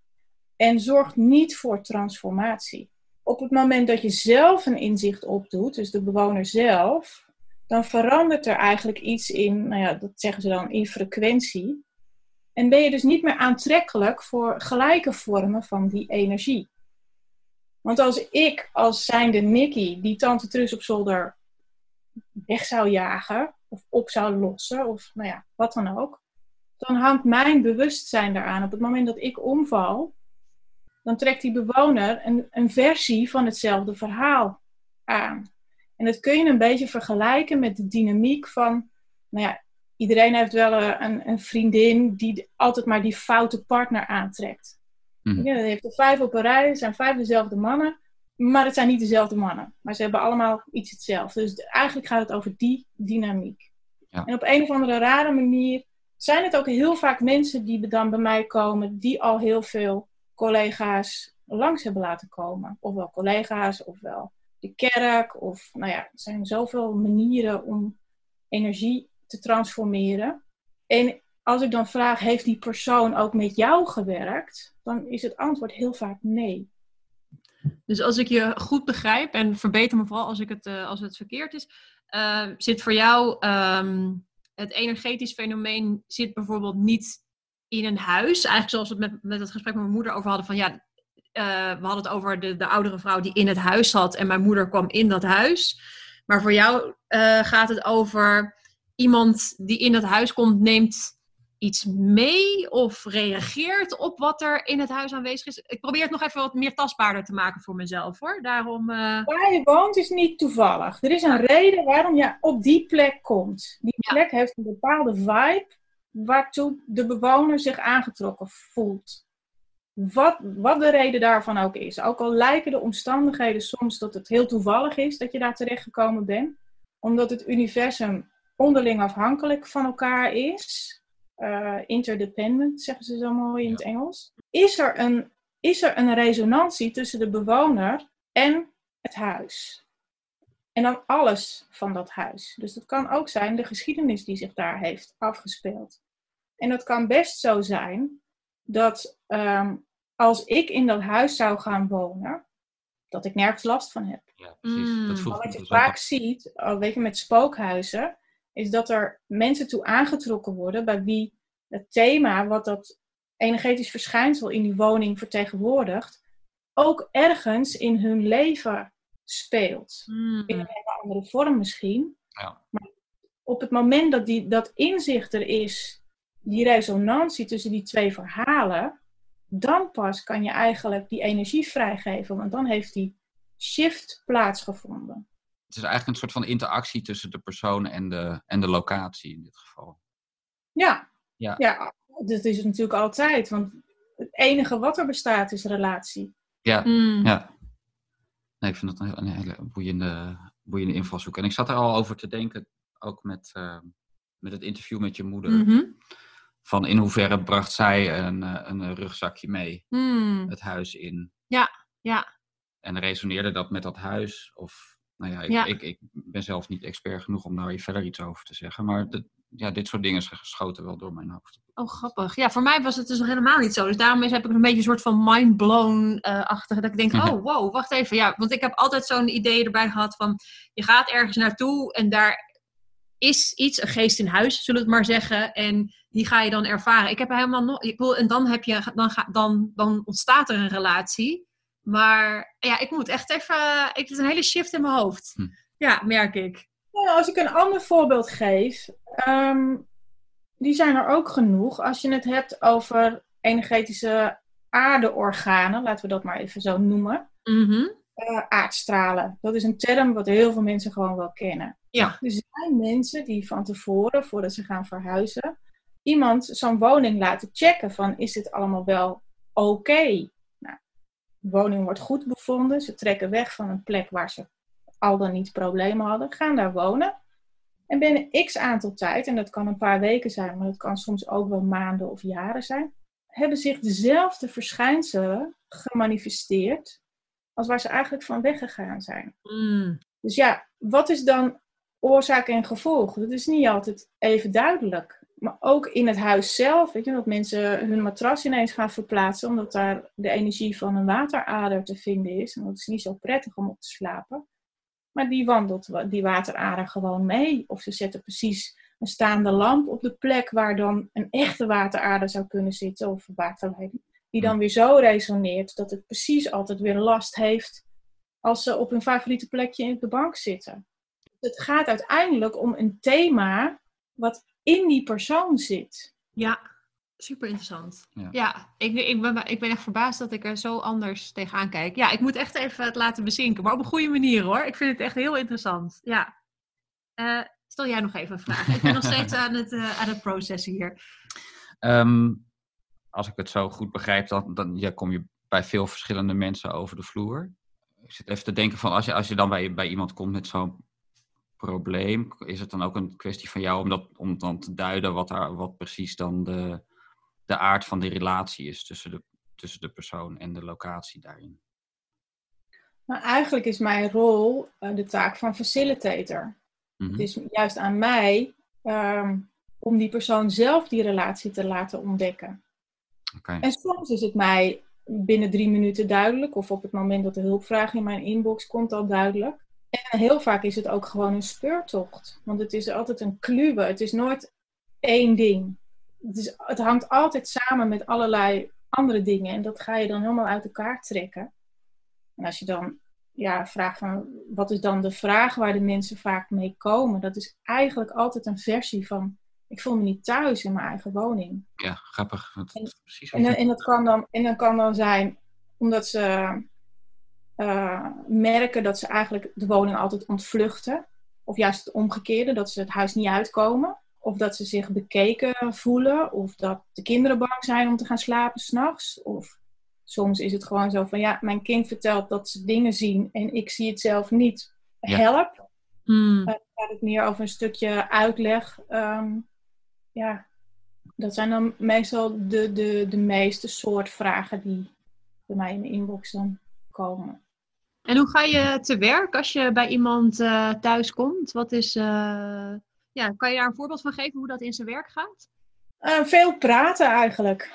en zorgt niet voor transformatie. Op het moment dat je zelf een inzicht opdoet, dus de bewoner zelf, dan verandert er eigenlijk iets in, nou ja, dat zeggen ze dan, in frequentie. En ben je dus niet meer aantrekkelijk voor gelijke vormen van die energie. Want als ik, als zijnde Nicky, die tante Trus op zolder weg zou jagen, of op zou lossen, of nou ja, wat dan ook, dan hangt mijn bewustzijn daaraan. Op het moment dat ik omval, dan trekt die bewoner een, een versie van hetzelfde verhaal aan. En dat kun je een beetje vergelijken met de dynamiek van, nou ja, iedereen heeft wel eh, een, een vriendin die altijd maar die foute partner aantrekt. Mhm. Ja, heeft er vijf op een rij, het zijn vijf dezelfde mannen, maar het zijn niet dezelfde mannen. Maar ze hebben allemaal iets hetzelfde. Dus eigenlijk gaat het over die dynamiek. Ja. En op een of andere rare manier zijn het ook heel vaak mensen die dan bij mij komen, die al heel veel collega's langs hebben laten komen. Ofwel collega's, ofwel de kerk, of nou ja, er zijn zoveel manieren om energie te transformeren. En als ik dan vraag, heeft die persoon ook met jou gewerkt? Dan is het antwoord heel vaak nee. Dus als ik je goed begrijp, en verbeter me vooral als, ik het, eh, als het verkeerd is, eh, zit voor jou ehm, het energetisch fenomeen zit bijvoorbeeld niet in een huis. Eigenlijk zoals we het met, met het gesprek met mijn moeder over hadden van ja, eh, we hadden het over de, de oudere vrouw die in het huis zat en mijn moeder kwam in dat huis. Maar voor jou eh, gaat het over iemand die in het huis komt, neemt iets mee of reageert op wat er in het huis aanwezig is. Ik probeer het nog even wat meer tastbaarder te maken voor mezelf hoor. Daarom. eh, Waar je woont is niet toevallig. Er is een reden waarom je op die plek komt. Die Ja. plek heeft een bepaalde vibe waartoe de bewoner zich aangetrokken voelt. Wat, wat de reden daarvan ook is. Ook al lijken de omstandigheden soms dat het heel toevallig is dat je daar terechtgekomen bent. Omdat het universum onderling afhankelijk van elkaar is. eh, interdependent, zeggen ze zo mooi in het Engels. Is er, een, is er een resonantie tussen de bewoner en het huis? En dan alles van dat huis. Dus dat kan ook zijn de geschiedenis die zich daar heeft afgespeeld. En het kan best zo zijn dat ehm, als ik in dat huis zou gaan wonen, dat ik nergens last van heb. Ja, precies. Mm. Dat wat je vaak ziet, al weet je, met spookhuizen, is dat er mensen toe aangetrokken worden bij wie het thema wat dat energetisch verschijnsel in die woning vertegenwoordigt, ook ergens in hun leven speelt. hmm. In een hele andere vorm misschien. Ja. Maar op het moment dat die, dat inzicht er is, die resonantie tussen die twee verhalen, dan pas kan je eigenlijk die energie vrijgeven. Want dan heeft die shift plaatsgevonden. Het is eigenlijk een soort van interactie tussen de persoon en de, en de locatie in dit geval. Ja, Ja. ja Dat is het natuurlijk altijd, want het enige wat er bestaat is relatie. Ja, Mm. ja. Nee, ik vind dat een, heel- een hele boeiende, boeiende invalshoek. En ik zat er al over te denken, ook met, eh, met het interview met je moeder. Mhm. Van in hoeverre bracht zij een, eh, een rugzakje mee, Mm. het huis in. Ja, ja. En resoneerde dat met dat huis? Of, nou ja, ik, Ja. Ik, ik ben zelf niet expert genoeg om daar hier verder iets over te zeggen. Maar dit- ja, dit soort dingen geschoten wel door mijn hoofd. Oh, grappig. Ja, voor mij was het dus nog helemaal niet zo. Dus daarom is, heb ik een beetje een soort van mind-blown-achtig. dat ik denk, <laughs> oh, wow, wacht even. Ja, want ik heb altijd zo'n idee erbij gehad van... je gaat ergens naartoe en daar is iets, een geest in huis, zullen we het maar zeggen. En die ga je dan ervaren. Ik heb helemaal nog... Ik wil, en dan, heb je, dan, ga, dan, dan ontstaat er een relatie. Maar ja, ik moet echt even... Ik heb een hele shift in mijn hoofd. Hm. Ja, merk ik. Nou, als ik een ander voorbeeld geef, ehm, die zijn er ook genoeg. Als je het hebt over energetische aardeorganen, laten we dat maar even zo noemen. Mhm. Eh, aardstralen. Dat is een term wat heel veel mensen gewoon wel kennen. Ja. Er zijn mensen die van tevoren, voordat ze gaan verhuizen, iemand zo'n woning laten checken van is dit allemaal wel oké? Nou, de woning wordt goed bevonden, ze trekken weg van een plek waar ze al dan niet problemen hadden, gaan daar wonen. En binnen x aantal tijd, en dat kan een paar weken zijn, maar dat kan soms ook wel maanden of jaren zijn, hebben zich dezelfde verschijnselen gemanifesteerd als waar ze eigenlijk van weggegaan zijn. Mm. Dus ja, wat is dan oorzaak en gevolg? Dat is niet altijd even duidelijk. Maar ook in het huis zelf, weet je, dat mensen hun matras ineens gaan verplaatsen, omdat daar de energie van een waterader te vinden is. En dat is niet zo prettig om op te slapen. Maar die wandelt wa- die waterader gewoon mee. Of ze zetten precies een staande lamp op de plek waar dan een echte waterader zou kunnen zitten, of waterleiding. Die dan weer zo resoneert dat het precies altijd weer last heeft als ze op hun favoriete plekje op de bank zitten. Het gaat uiteindelijk om een thema wat in die persoon zit. Ja, super interessant. Ja. Ja, ik, ik, ben, ik ben echt verbaasd dat ik er zo anders tegenaan kijk. Ja, ik moet echt even het laten bezinken, maar op een goede manier hoor. Ik vind het echt heel interessant. Ja. Eh, stel jij nog even een vraag. Ik ben nog <laughs> steeds aan het, eh, aan het processen hier. Ehm, als ik het zo goed begrijp, dan, dan ja, kom je bij veel verschillende mensen over de vloer. Ik zit even te denken van, als je, als je dan bij, bij iemand komt met zo'n probleem, is het dan ook een kwestie van jou om, dat, om dan te duiden wat, daar, wat precies dan de, de aard van die relatie is tussen de, tussen de persoon en de locatie daarin? Maar eigenlijk is mijn rol eh, de taak van facilitator. Mhm. Het is juist aan mij ehm, om die persoon zelf die relatie te laten ontdekken. En soms is het mij binnen drie minuten duidelijk, of op het moment dat de hulpvraag in mijn inbox komt al duidelijk. En heel vaak is het ook gewoon een speurtocht. Want het is altijd een kluwe. Het is nooit één ding. Het, is, het hangt altijd samen met allerlei andere dingen. En dat ga je dan helemaal uit elkaar trekken. En als je dan ja, vraagt van wat is dan de vraag waar de mensen vaak mee komen, dat is eigenlijk altijd een versie van ik voel me niet thuis in mijn eigen woning. Ja, grappig. Dat, En- precies En, dan- en, dat kan dan, en dat kan dan zijn omdat ze eh, merken dat ze eigenlijk de woning altijd ontvluchten. Of juist het omgekeerde, dat ze het huis niet uitkomen. Of dat ze zich bekeken voelen. Of dat de kinderen bang zijn om te gaan slapen s'nachts. Of soms is het gewoon zo van ja, mijn kind vertelt dat ze dingen zien en ik zie het zelf niet. Ja. Help. Hmm. Dan gaat het meer over een stukje uitleg. Ehm, ja, dat zijn dan meestal de, de, de meeste soort vragen die bij mij in de inbox dan komen. En hoe ga je te werk als je bij iemand eh, thuis komt? Wat is, eh, ja, kan je daar een voorbeeld van geven hoe dat in zijn werk gaat? Eh, veel praten eigenlijk.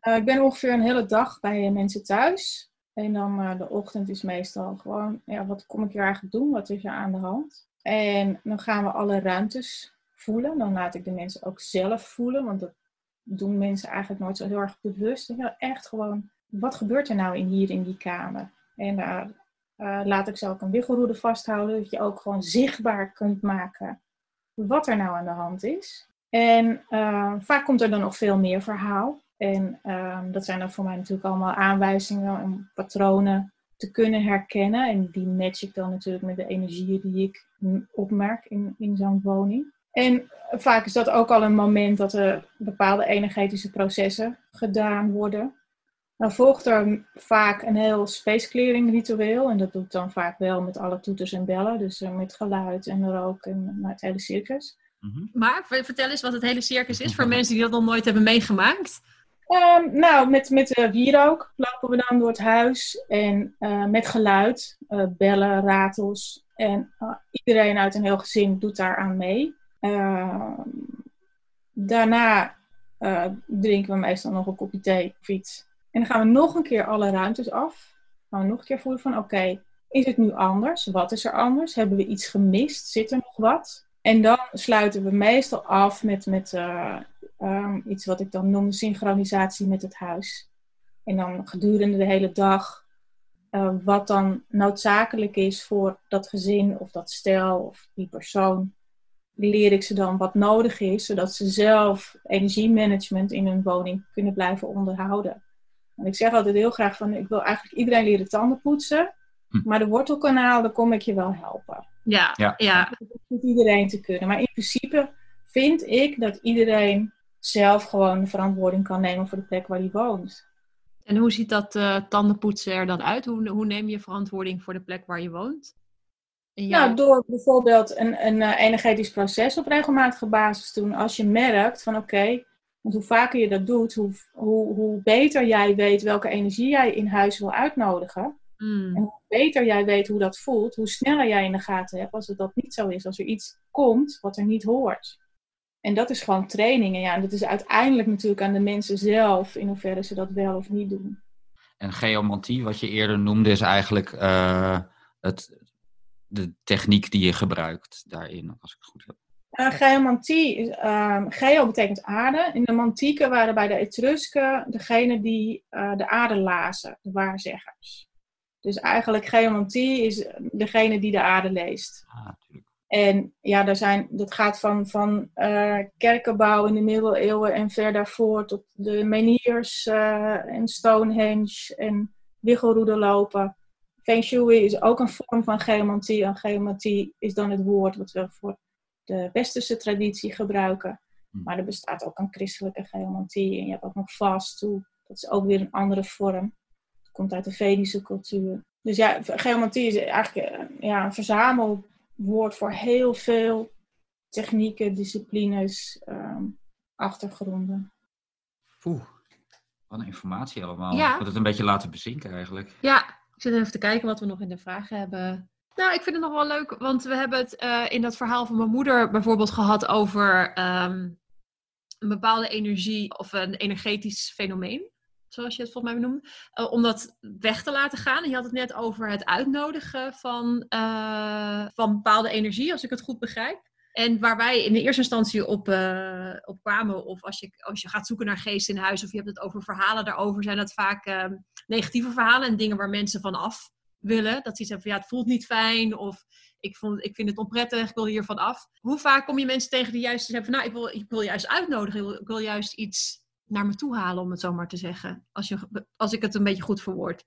Ik ben ongeveer een hele dag bij mensen thuis. En dan de ochtend is meestal gewoon, ja, wat kom ik hier eigenlijk doen? Wat is er aan de hand? En dan gaan we alle ruimtes voelen. Dan laat ik de mensen ook zelf voelen, want dat doen mensen eigenlijk nooit zo heel erg bewust. Ja, echt gewoon, wat gebeurt er nou in hier in die kamer? En daar eh, laat ik ze ook een wiggelroede vasthouden, dat je ook gewoon zichtbaar kunt maken wat er nou aan de hand is. En eh, vaak komt er dan nog veel meer verhaal. En ehm, dat zijn dan voor mij natuurlijk allemaal aanwijzingen om patronen te kunnen herkennen. En die match ik dan natuurlijk met de energieën die ik opmerk in, in zo'n woning. En vaak is dat ook al een moment dat er bepaalde energetische processen gedaan worden. Dan volgt er vaak een heel space clearing ritueel. En dat doet dan vaak wel met alle toeters en bellen. Dus eh, met geluid en rook en nou, het hele circus. Mhm. Maar ver- vertel eens wat het hele circus is voor mensen die dat nog nooit hebben meegemaakt. Ehm, nou, met, met eh, wierook lopen we dan door het huis. En eh, met geluid, eh, bellen, ratels. En eh, iedereen uit een heel gezin doet daaraan mee. Ehm, daarna eh, drinken we meestal nog een kopje thee of iets. En dan gaan we nog een keer alle ruimtes af. Gaan we nog een keer voelen van oké, is het nu anders? Wat is er anders? Hebben we iets gemist? Zit er nog wat? En dan sluiten we meestal af met, met eh, ehm, iets wat ik dan noem synchronisatie met het huis. En dan gedurende de hele dag, eh, wat dan noodzakelijk is voor dat gezin of dat stel of die persoon, leer ik ze dan wat nodig is, zodat ze zelf energiemanagement in hun woning kunnen blijven onderhouden. En ik zeg altijd heel graag van, ik wil eigenlijk iedereen leren tanden poetsen, Hm. maar de wortelkanaal, daar kom ik je wel helpen. Ja, Ja. ja. Dat hoeft niet iedereen te kunnen. Maar in principe vind ik dat iedereen zelf gewoon de verantwoording kan nemen voor de plek waar hij woont. En hoe ziet dat eh, tandenpoetsen er dan uit? Hoe, hoe neem je verantwoording voor de plek waar je woont? Jouw- Nou, door bijvoorbeeld een, een eh, energetisch proces op regelmatige basis te doen. Als je merkt van oké, want hoe vaker je dat doet, hoe, hoe, hoe beter jij weet welke energie jij in huis wil uitnodigen. Mm. En hoe beter jij weet hoe dat voelt, hoe sneller jij in de gaten hebt als het dat niet zo is. Als er iets komt wat er niet hoort. En dat is gewoon training. En ja, en dat is uiteindelijk natuurlijk aan de mensen zelf in hoeverre ze dat wel of niet doen. En geomantie, wat je eerder noemde, is eigenlijk eh, het, de techniek die je gebruikt daarin, als ik het goed heb. Uh, geomantie, ehm, geo betekent aarde. In de mantieken waren bij de Etrusken degene die eh, de aarde lazen, de waarzeggers. Dus eigenlijk geomantie is degene die de aarde leest. Ah, natuurlijk. En ja, daar zijn, dat gaat van, van eh, kerkenbouw in de middeleeuwen en ver daarvoor tot de meniers eh, en Stonehenge en wiggelroeden lopen. Feng Shui is ook een vorm van geomantie. En geomantie is dan het woord wat we voor de westerse traditie gebruiken. Hm. Maar er bestaat ook een christelijke geomantie. En je hebt ook nog vastu. Dat is ook weer een andere vorm. Dat komt uit de Vedische cultuur. Dus ja, geomantie is eigenlijk eh, ja, een verzamelwoord voor heel veel technieken, disciplines, ehm, achtergronden. Oeh, wat een informatie allemaal. Ja. Ik moet het een beetje laten bezinken eigenlijk. Ja, ik zit even te kijken wat we nog in de vragen hebben. Nou, ik vind het nog wel leuk, want we hebben het eh, in dat verhaal van mijn moeder bijvoorbeeld gehad over ehm, een bepaalde energie of een energetisch fenomeen, zoals je het volgens mij noemde, eh, om dat weg te laten gaan. Je had het net over het uitnodigen van, eh, van bepaalde energie, als ik het goed begrijp. En waar wij in de eerste instantie op, eh, op kwamen, of als je, als je gaat zoeken naar geest in huis, of je hebt het over verhalen daarover, zijn dat vaak ehm, negatieve verhalen en dingen waar mensen van af willen. Dat ze iets hebben van ja, het voelt niet fijn of ik, vond, ik vind het onprettig, ik wil hiervan af. Hoe vaak kom je mensen tegen die juist zeggen van nou, ik wil, ik wil juist uitnodigen, ik wil, ik wil juist iets naar me toe halen, om het zo maar te zeggen. Als, je, als ik het een beetje goed verwoord.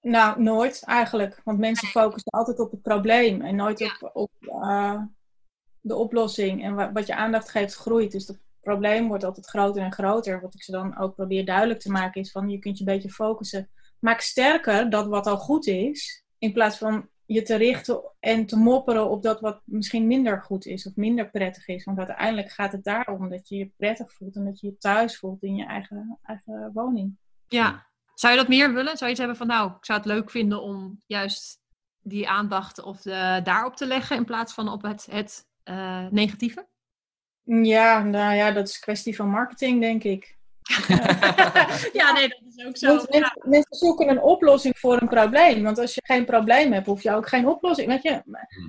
Nou, nooit eigenlijk. Want mensen focussen altijd op het probleem en nooit op, op eh, de oplossing. En wa- wat je aandacht geeft, groeit. Dus het probleem wordt altijd groter en groter. Wat ik ze dan ook probeer duidelijk te maken is van je kunt je een beetje focussen. Maak sterker dat wat al goed is, in plaats van je te richten en te mopperen op dat wat misschien minder goed is of minder prettig is. Want uiteindelijk gaat het daarom dat je je prettig voelt en dat je je thuis voelt in je eigen, eigen woning. Ja. Zou je dat meer willen? Zou je iets hebben van nou, ik zou het leuk vinden om juist die aandacht of de, daarop te leggen in plaats van op het, het eh, negatieve? Ja, nou ja, dat is een kwestie van marketing, denk ik. <laughs> ja, nee, dat is ook zo. Want mensen, mensen zoeken een oplossing voor een probleem. Want als je geen probleem hebt, hoef je ook geen oplossing. Weet je,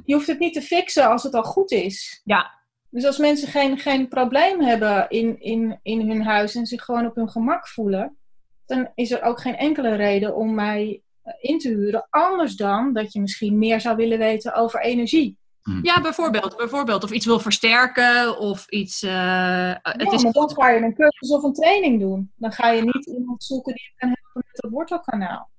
je hoeft het niet te fixen als het al goed is. Ja. Dus als mensen geen, geen probleem hebben in, in, in hun huis en zich gewoon op hun gemak voelen, dan is er ook geen enkele reden om mij eh, in te huren. Anders dan dat je misschien meer zou willen weten over energie. Ja, bijvoorbeeld, bijvoorbeeld. Of iets wil versterken of iets. eh, het ja, is maar dan ga je een cursus of een training doen. Dan ga je niet iemand zoeken die je kan helpen met dat wortelkanaal.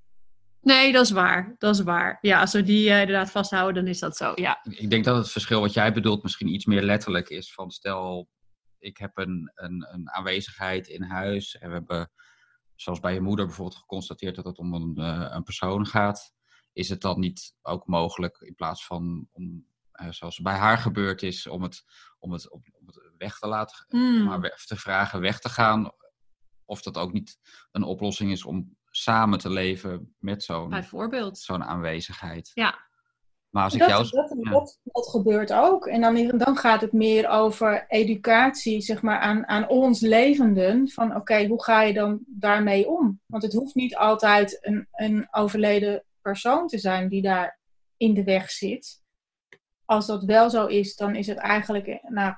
Nee, dat is waar. Dat is waar. Ja, als we die eh, inderdaad vasthouden, dan is dat zo. Ja. Ik denk dat het verschil wat jij bedoelt misschien iets meer letterlijk is. Van stel, ik heb een, een, een aanwezigheid in huis. En we hebben, zoals bij je moeder bijvoorbeeld, geconstateerd dat het om een, een persoon gaat. Is het dan niet ook mogelijk in plaats van, om, zoals bij haar gebeurd is, om het, om het, om, het weg te laten, Hmm. om haar we- te vragen weg te gaan? Of dat ook niet een oplossing is om samen te leven met zo'n Bijvoorbeeld. zo'n aanwezigheid. Ja. Maar als ik Dat, jou... dat, ja. dat, dat gebeurt ook. En dan, dan gaat het meer over educatie, zeg maar, aan, aan ons levenden. Van oké, hoe ga je dan daarmee om? Want het hoeft niet altijd een, een overleden persoon te zijn die daar in de weg zit. Als dat wel zo is, dan is het eigenlijk, eh, nou,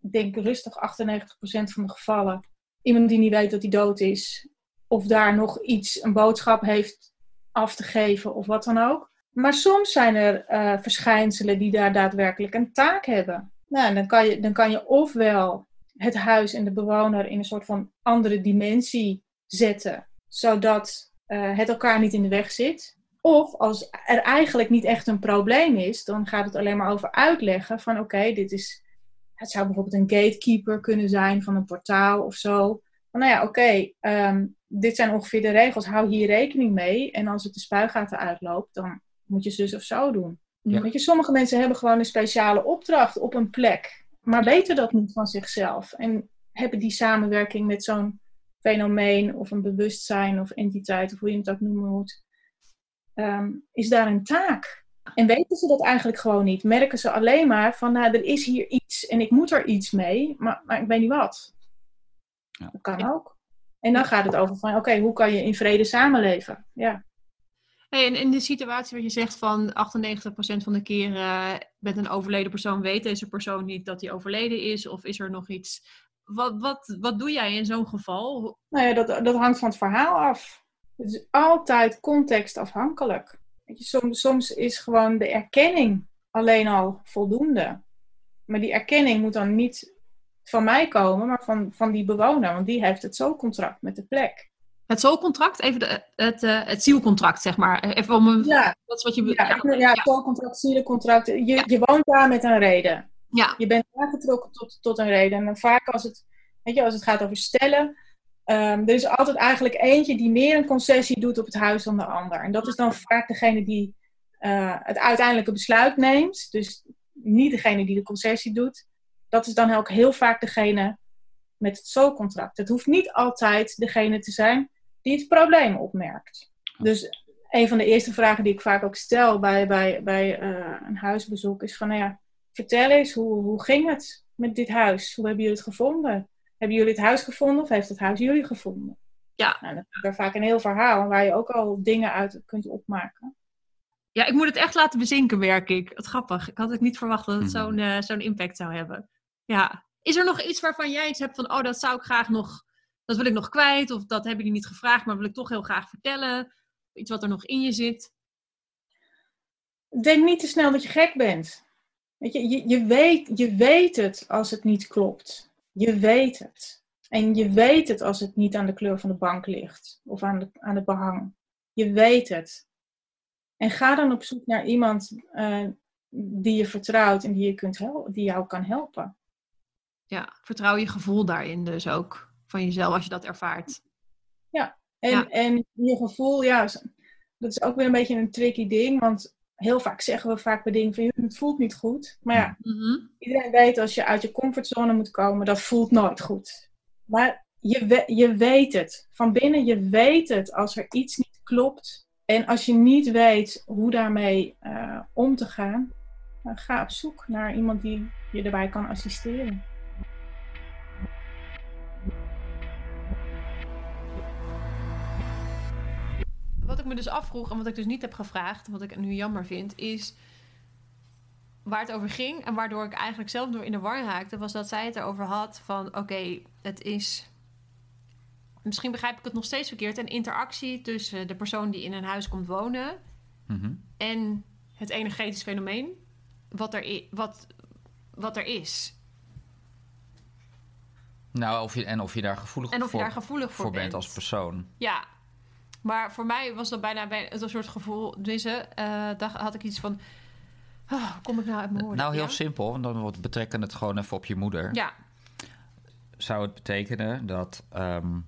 ik denk rustig 98% van de gevallen iemand die niet weet dat hij dood is. Of daar nog iets, een boodschap heeft af te geven of wat dan ook. Maar soms zijn er eh, verschijnselen die daar daadwerkelijk een taak hebben. Nou, dan kan, je, dan kan je ofwel het huis en de bewoner in een soort van andere dimensie zetten, zodat eh, het elkaar niet in de weg zit. Of als er eigenlijk niet echt een probleem is, dan gaat het alleen maar over uitleggen van oké, dit is. Het zou bijvoorbeeld een gatekeeper kunnen zijn van een portaal of zo. Van nou ja, oké, ehm, dit zijn ongeveer de regels, hou hier rekening mee. En als het de spuigaten uitloopt, dan moet je zus of zo doen. Ja. Weet je, sommige mensen hebben gewoon een speciale opdracht op een plek, maar weten dat niet van zichzelf. En hebben die samenwerking met zo'n fenomeen of een bewustzijn of entiteit, of hoe je het ook noemen moet, ehm, is daar een taak. En weten ze dat eigenlijk gewoon niet? Merken ze alleen maar van, nou, er is hier iets en ik moet er iets mee, maar, maar ik weet niet wat. Ja. Dat kan ook. En dan gaat het over van, oké, hoe kan je in vrede samenleven? Ja. Hey, en in de situatie waar je zegt van 98% van de keren met een overleden persoon weet deze persoon niet dat hij overleden is, of is er nog iets. Wat, wat, wat doe jij in zo'n geval? Nou ja, dat, dat hangt van het verhaal af. Het is altijd contextafhankelijk. Weet je, soms, soms is gewoon de erkenning alleen al voldoende. Maar die erkenning moet dan niet van mij komen, maar van, van die bewoner. Want die heeft het zo contract met de plek. Het zoolcontract, even de, het, eh, het zielcontract, zeg maar. Even om een, Ja, dat is wat je... ja, ja, ja, contract, zielencontract. Je, je woont daar met een reden. ja, Je bent aangetrokken tot, tot een reden. En vaak als het, weet je, als het gaat over stellen, ehm, er is altijd eigenlijk eentje die meer een concessie doet op het huis dan de ander. En dat is dan vaak degene die eh, het uiteindelijke besluit neemt. Dus niet degene die de concessie doet. Dat is dan ook heel vaak degene met het zo-contract. Het hoeft niet altijd degene te zijn die het probleem opmerkt. Dus een van de eerste vragen die ik vaak ook stel bij, bij, bij eh, een huisbezoek is van, nou ja, vertel eens, hoe, hoe ging het met dit huis? Hoe hebben jullie het gevonden? Hebben jullie het huis gevonden of heeft het huis jullie gevonden? Ja. Nou, dan is er vaak een heel verhaal waar je ook al dingen uit kunt opmaken. ja, ik moet het echt laten bezinken, werk ik. Wat grappig. Ik had het niet verwacht dat het Mhm. zo'n eh, zo'n impact zou hebben. Ja. Is er nog iets waarvan jij iets hebt van, oh, dat zou ik graag nog, dat wil ik nog kwijt, of dat hebben jullie niet gevraagd, maar wil ik toch heel graag vertellen? Iets wat er nog in je zit. Denk niet te snel dat je gek bent. Weet je, je, je, weet, je weet het als het niet klopt. Je weet het. En je weet het als het niet aan de kleur van de bank ligt. Of aan, de, aan het behang. Je weet het. En ga dan op zoek naar iemand eh, die je vertrouwt en die, je kunt die jou kan helpen. Ja, vertrouw je gevoel daarin dus ook. Van jezelf als je dat ervaart. En, Ja. en je gevoel, ja, dat is ook weer een beetje een tricky ding. Want heel vaak zeggen we vaak bij dingen van, "Joh, het voelt niet goed. Maar ja, Mhm. Iedereen weet als je uit je comfortzone moet komen, dat voelt nooit goed. Maar je, we- je weet het. Van binnen, je weet het als er iets niet klopt. En als je niet weet hoe daarmee eh, om te gaan, dan ga op zoek naar iemand die je erbij kan assisteren. Wat ik me dus afvroeg en wat ik dus niet heb gevraagd, wat ik nu jammer vind, is waar het over ging en waardoor ik eigenlijk zelf door in de war raakte, was dat zij het erover had van oké, het is. Misschien begrijp ik het nog steeds verkeerd. Een interactie tussen de persoon die in een huis komt wonen Mhm. en het energetisch fenomeen wat er, wat, wat er is. Nou, of je, en of je daar gevoelig En of je voor, daar gevoelig voor, voor bent als persoon. Ja. Maar voor mij was dat bijna bij een soort gevoel. Dus uh, daar had ik iets van. Oh, kom ik nou uit mijn woorden? Nou, heel Ja? simpel. want Dan wordt- betrekken het gewoon even op je moeder. Ja, Zou het betekenen dat ehm,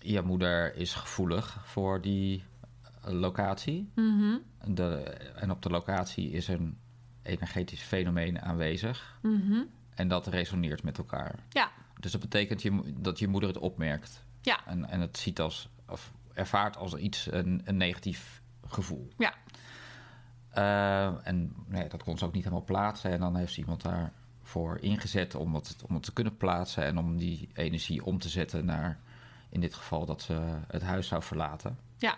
je moeder is gevoelig voor die eh, locatie? mhm, De, en op de locatie is een energetisch fenomeen aanwezig. mhm. En dat resoneert met elkaar. ja, Dus dat betekent je, dat je moeder het opmerkt. ja, En, en het ziet als, of ervaart als iets, een, een negatief gevoel. ja. Eh, en nee, dat kon ze ook niet helemaal plaatsen. En dan heeft ze iemand daarvoor ingezet om het, om het te kunnen plaatsen. En om die energie om te zetten naar, in dit geval, dat ze het huis zou verlaten. ja.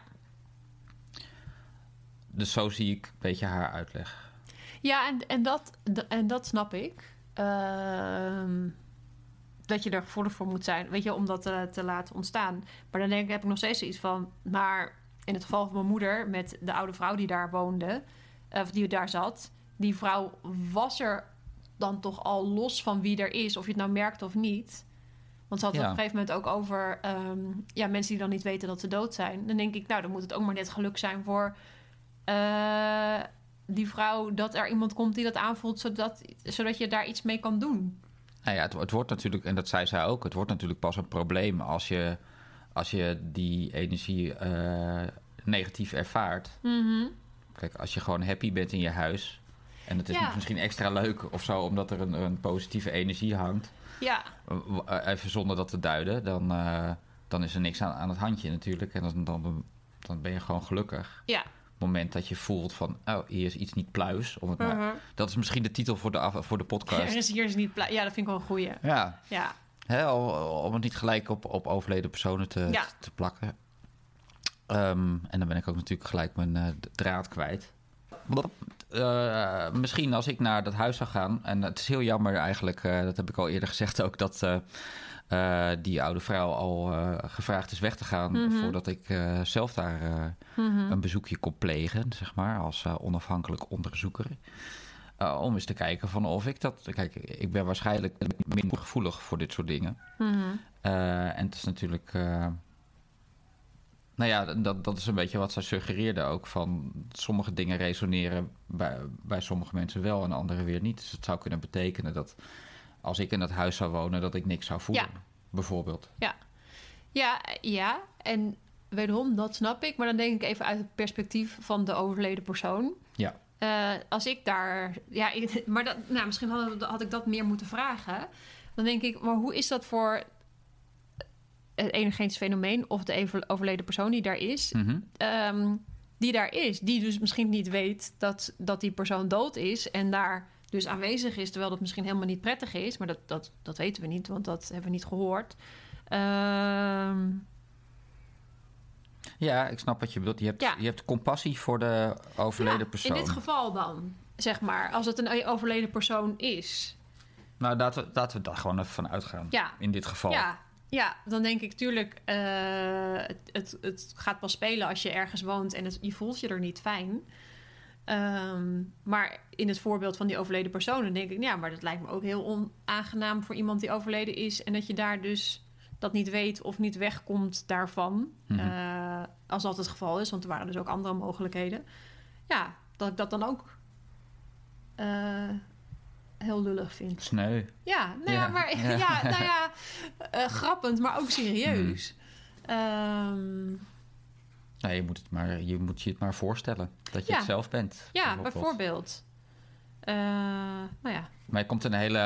Dus zo zie ik een beetje haar uitleg. Ja, en, en, dat, en dat snap ik. Ehm, dat je er gevoelig voor moet zijn, weet je, om dat te, te laten ontstaan. Maar dan denk ik, heb ik nog steeds iets van... Maar in het geval van mijn moeder, met de oude vrouw die daar woonde... of die daar zat... die vrouw was er dan toch al los van wie er is... of je het nou merkt of niet... Want ze had Ja. op een gegeven moment ook over ehm, ja, mensen die dan niet weten dat ze dood zijn. Dan denk ik, nou, dan moet het ook maar net geluk zijn voor eh, die vrouw dat er iemand komt die dat aanvoelt, zodat, zodat je daar iets mee kan doen. Nou ja, het, het wordt natuurlijk, en dat zei zij ook, het wordt natuurlijk pas een probleem als je, als je die energie eh, negatief ervaart. Kijk, als je gewoon happy bent in je huis. En het is Ja. misschien extra leuk of zo, omdat er een, een positieve energie hangt. Ja, eh, Even zonder dat te duiden, dan, eh, dan is er niks aan, aan het handje natuurlijk. En dan, dan, dan ben je gewoon gelukkig. ja. Moment dat je voelt van, oh, hier is iets niet pluis. Om het maar, Mhm. dat is misschien de titel voor de, af, voor de <laughs> Er podcast. is hier is niet pla- Ja, dat vind ik wel een goeie. Ja, Ja, Hè, om het niet gelijk op, op overleden personen te, Ja. te plakken. Ehm, en dan ben ik ook natuurlijk gelijk mijn eh, draad kwijt. Eh, misschien als ik naar dat huis zou gaan. En het is heel jammer eigenlijk, eh, dat heb ik al eerder gezegd ook, dat eh, die oude vrouw al eh, gevraagd is weg te gaan. Mhm. Voordat ik eh, zelf daar eh, een bezoekje kon plegen, zeg maar, als onafhankelijk onderzoeker. Om eens te kijken van of ik dat. Kijk, ik ben waarschijnlijk minder gevoelig voor dit soort dingen. Mhm. En het is natuurlijk. nou ja, dat, dat is een beetje wat zij suggereerde ook. Van sommige dingen resoneren bij, bij sommige mensen wel en andere weer niet. Dus het zou kunnen betekenen dat als ik in dat huis zou wonen, dat ik niks zou voelen. Ja. Bijvoorbeeld. ja. Ja, ja. En wederom, dat snap ik. Maar dan denk ik even uit het perspectief van de overleden persoon. Ja. Eh, als ik daar. Ja, ik- <laughs> maar dat, nou, misschien had, had ik dat meer moeten vragen. Dan denk ik, maar hoe is dat voor het energetisch fenomeen of de overleden persoon die daar is? Mhm. ehm, die daar is, die dus misschien niet weet dat, dat die persoon dood is en daar dus aanwezig is, terwijl dat misschien helemaal niet prettig is, maar dat, dat, dat weten we niet, want dat hebben we niet gehoord. Ehm, Ja, ik snap wat je bedoelt. Je hebt, Ja. je hebt compassie voor de overleden ja, persoon. In dit geval dan, zeg maar, als het een overleden persoon is. Nou, laten we, laten we daar gewoon even van uitgaan. Ja. In dit geval. Ja, ja, dan denk ik tuurlijk, eh, het, het, het gaat pas spelen als je ergens woont en het, je voelt je er niet fijn. Ehm, maar in het voorbeeld van die overleden persoon, dan denk ik, ja, maar dat lijkt me ook heel onaangenaam voor iemand die overleden is. En dat je daar dus dat niet weet of niet wegkomt daarvan. Mhm. Eh, als dat het geval is, want er waren dus ook andere mogelijkheden. Ja, dat ik dat dan ook eh, heel lullig vind. Sneu. Ja, nou ja, Ja, maar ja. <laughs> ja, nou ja, eh, grappend, maar ook serieus. Ehm, Nou, je moet, het maar, je moet je het maar voorstellen. Dat je Ja. het zelf bent. ja, bijvoorbeeld. Eh, nou ja, Maar je komt een hele...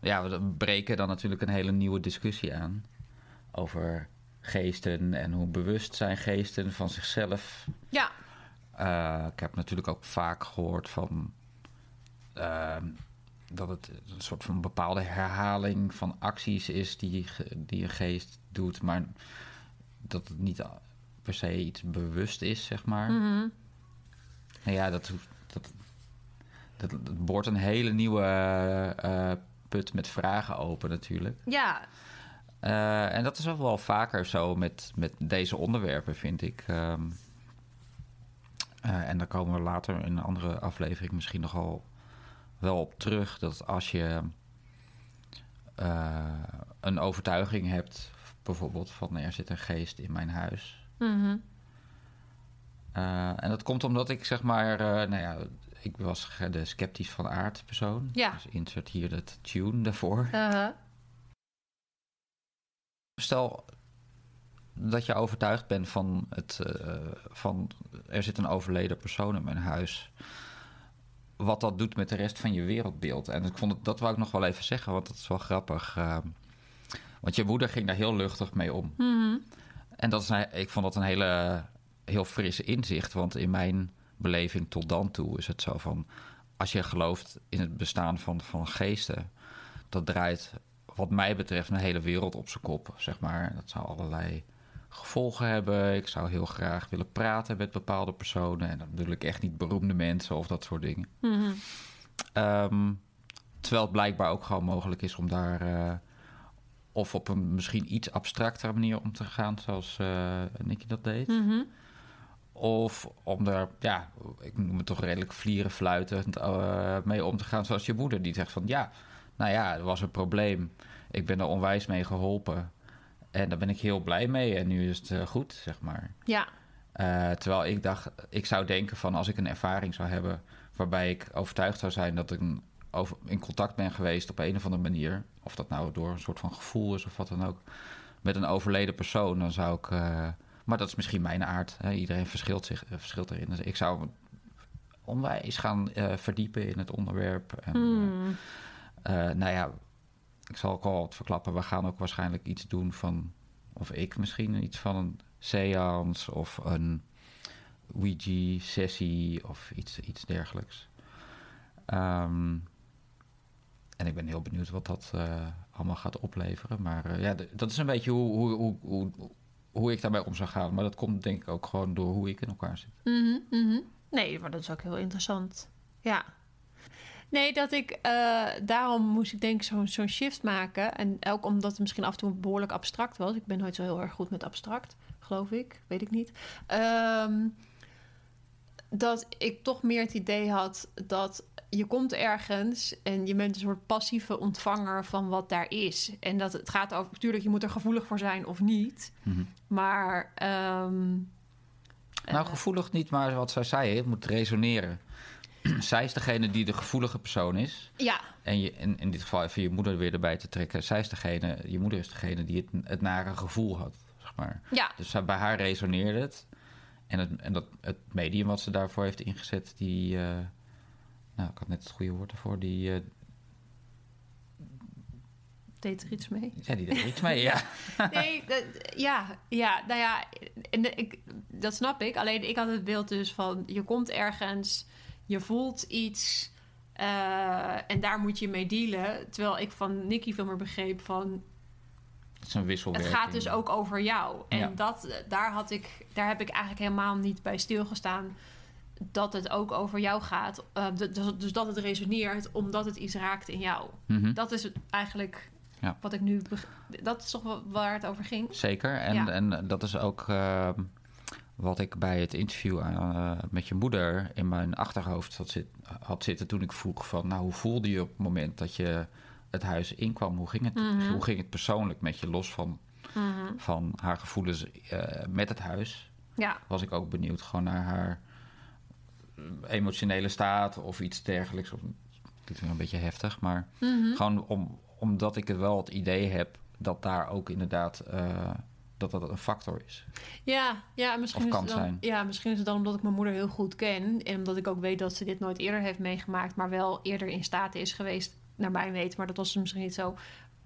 Ja, we breken dan natuurlijk een hele nieuwe discussie aan. Over geesten en hoe bewust zijn geesten van zichzelf. ja, Eh, ik heb natuurlijk ook vaak gehoord van... ehm, dat het een soort van bepaalde herhaling van acties is die, die een geest doet. Maar dat het niet per se iets bewust is, zeg maar. Nou ja, dat, dat, dat, dat boort een hele nieuwe eh, put met vragen open natuurlijk. ja, Eh, en dat is ook wel vaker zo met, met deze onderwerpen, vind ik. Ehm, eh, en daar komen we later in een andere aflevering misschien nogal wel op terug. Dat als je eh, een overtuiging hebt, bijvoorbeeld van er zit een geest in mijn huis. Mhm. Eh, en dat komt omdat ik zeg maar, eh, nou ja, ik was de sceptisch van aard persoon. Ja. Dus insert hier het tune daarvoor. Uh-huh. Stel dat je overtuigd bent van het, eh, van er zit een overleden persoon in mijn huis. Wat dat doet met de rest van je wereldbeeld. En ik vond het, dat wou ik nog wel even zeggen, want dat is wel grappig. want je moeder ging daar heel luchtig mee om. Mhm. En dat is ik vond dat een hele, heel frisse inzicht. Want in mijn beleving tot dan toe is het zo van... als je gelooft in het bestaan van, van geesten... dat draait wat mij betreft een hele wereld op zijn kop, zeg maar. Dat zou allerlei gevolgen hebben. Ik zou heel graag willen praten met bepaalde personen. En dan bedoel ik echt niet beroemde mensen of dat soort dingen. Mhm. Ehm, terwijl het blijkbaar ook gewoon mogelijk is om daar... eh, of op een misschien iets abstractere manier om te gaan, zoals eh Nicky dat deed. Mhm. Of om er, ja, ik noem het toch redelijk vlieren fluitend eh, mee om te gaan. Zoals je moeder, die zegt van ja, nou ja, er was een probleem. Ik ben er onwijs mee geholpen. En daar ben ik heel blij mee. En nu is het eh, goed, zeg maar. Ja. Terwijl ik dacht, ik zou denken van als ik een ervaring zou hebben waarbij ik overtuigd zou zijn dat ik een, over, in contact ben geweest op een of andere manier, of dat nou door een soort van gevoel is of wat dan ook, met een overleden persoon, dan zou ik. eh, maar dat is misschien mijn aard. Hè? Iedereen verschilt, zich, eh, verschilt erin. Dus ik zou onwijs gaan eh, verdiepen in het onderwerp. En, Hmm. nou ja, ik zal ook al wat verklappen. We gaan ook waarschijnlijk iets doen van, of ik misschien, iets van een seance of een Ouija-sessie of iets, iets dergelijks. Ehm, ik ben heel benieuwd wat dat eh, allemaal gaat opleveren. Maar eh, ja, dat is een beetje hoe, hoe, hoe, hoe, hoe ik daarmee om zou gaan. Maar dat komt denk ik ook gewoon door hoe ik in elkaar zit. Mhm, mhm. Nee, maar dat is ook heel interessant. Ja. Nee, dat ik... eh, daarom moest ik denk ik zo'n zo'n shift maken. En ook omdat het misschien af en toe behoorlijk abstract was. Ik ben nooit zo heel erg goed met abstract, geloof ik. Weet ik niet. Ehm, dat ik toch meer het idee had dat je komt ergens en je bent een soort passieve ontvanger van wat daar is. En dat het gaat over, natuurlijk, je moet er gevoelig voor zijn of niet. Mhm. Maar ehm, Nou, gevoelig niet, maar wat zij zei, het moet resoneren. <clears throat> zij is degene die de gevoelige persoon is. ja, En je, in, in dit geval even je moeder weer erbij te trekken. Zij is degene, je moeder is degene die het, het nare gevoel had, zeg maar. ja, Dus bij haar resoneerde het. En, het, en dat, het medium wat ze daarvoor heeft ingezet, die... eh, nou, ik had net het goede woord ervoor. Die, eh, deed er iets mee. ja, die deed er iets mee, ja. <laughs> Nee, dat- ja, ja, nou ja, en ik, dat snap ik. Alleen ik had het beeld dus van, je komt ergens, je voelt iets eh, en daar moet je mee dealen. Terwijl ik van Nicky veel meer begreep van, Het is een het wisselwerking. gaat dus ook over jou. En Ja. dat, daar, had ik, daar heb ik eigenlijk helemaal niet bij stilgestaan dat het ook over jou gaat. Eh, dus, dus dat het resoneert omdat het iets raakt in jou. Mhm. Dat is eigenlijk Ja. wat ik nu... Dat is toch waar het over ging? Zeker. En, Ja. en dat is ook eh, wat ik bij het interview eh, met je moeder in mijn achterhoofd had, zit, had zitten toen ik vroeg van, nou, hoe voelde je op het moment dat je het huis inkwam? Hoe ging het, Mhm. hoe ging het persoonlijk met je los van, van haar gevoelens eh, met het huis? Ja, Was ik ook benieuwd gewoon naar haar emotionele staat of iets dergelijks. Of, dit is een beetje heftig, maar Mhm. gewoon om, omdat ik het wel het idee heb dat daar ook inderdaad eh, dat dat een factor is. Ja, ja, misschien Of is het dan, zijn. Ja, misschien is het dan omdat ik mijn moeder heel goed ken. En omdat ik ook weet dat ze dit nooit eerder heeft meegemaakt. Maar wel eerder in staat is geweest, naar mijn weten. Maar dat was misschien niet zo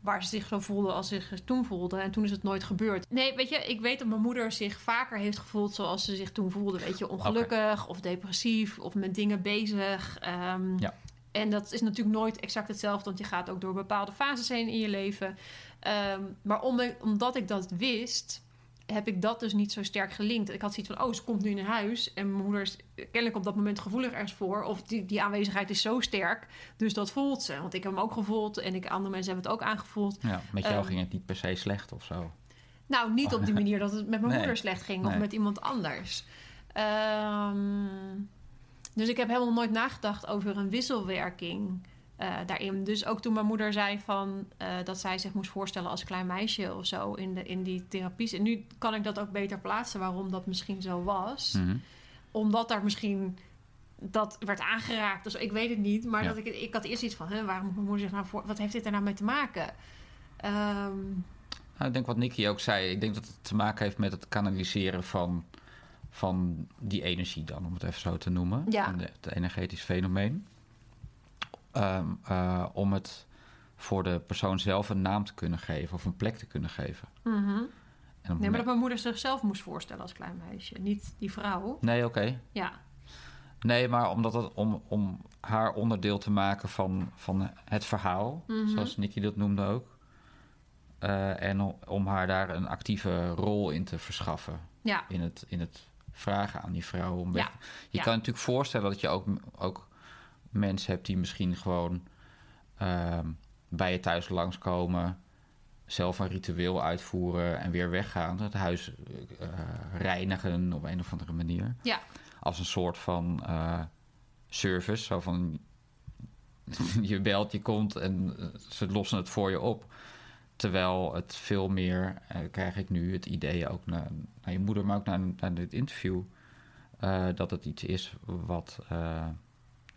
waar ze zich zo voelde als ze zich toen voelde. En toen is het nooit gebeurd. Nee, weet je, ik weet dat mijn moeder zich vaker heeft gevoeld zoals ze zich toen voelde. Weet je, ongelukkig of depressief of met dingen bezig. Ehm, Ja. En dat is natuurlijk nooit exact hetzelfde, want je gaat ook door bepaalde fases heen in je leven. Ehm, maar om- omdat ik dat wist, heb ik dat dus niet zo sterk gelinkt. Ik had zoiets van, oh, ze komt nu in huis. En mijn moeder is kennelijk op dat moment gevoelig ergens voor. Of die, die aanwezigheid is zo sterk, dus dat voelt ze. Want ik heb hem ook gevoeld en ik, andere mensen hebben het ook aangevoeld. Ja, met jou Ehm, ging het niet per se slecht of zo. Nou, niet op die <laughs> manier dat het met mijn Nee. moeder slecht ging of met iemand anders. Ehm, dus ik heb helemaal nooit nagedacht over een wisselwerking eh, daarin. Dus ook toen mijn moeder zei van, eh, dat zij zich moest voorstellen als klein meisje of zo in, de, in die therapies. En nu kan ik dat ook beter plaatsen waarom dat misschien zo was. Mhm. Omdat daar misschien dat werd aangeraakt. Dus ik weet het niet. Maar Ja. dat ik, ik had eerst iets van, hè, waarom moet mijn moeder zich nou voor... Wat heeft dit er nou mee te maken? Ehm, Nou, ik denk wat Nicky ook zei. Ik denk dat het te maken heeft met het kanaliseren van, van die energie dan, om het even zo te noemen. Ja. En Het energetisch fenomeen. Ehm, eh, om het voor de persoon zelf een naam te kunnen geven of een plek te kunnen geven. mhm. Nee, maar dat mijn moeder zichzelf moest voorstellen als klein meisje. Niet die vrouw. Nee, oké. Ja, Nee, maar omdat het om, om haar onderdeel te maken van, van het verhaal, Mhm. zoals Nicky dat noemde ook. Eh, en om, haar daar een actieve rol in te verschaffen. ja, In het, in het vragen aan die vrouw. Om Ja, Je ja. kan natuurlijk voorstellen dat je ook, ook mensen hebt die misschien gewoon ehm, bij je thuis langskomen. Zelf een ritueel uitvoeren en weer weggaan. Het huis eh, reinigen op een of andere manier ja. als een soort van eh, service. Zo van <laughs> je belt, je komt en eh, ze lossen het voor je op. Terwijl het veel meer, krijg ik nu het idee ook naar, naar je moeder, maar ook naar, naar dit interview, dat het iets is wat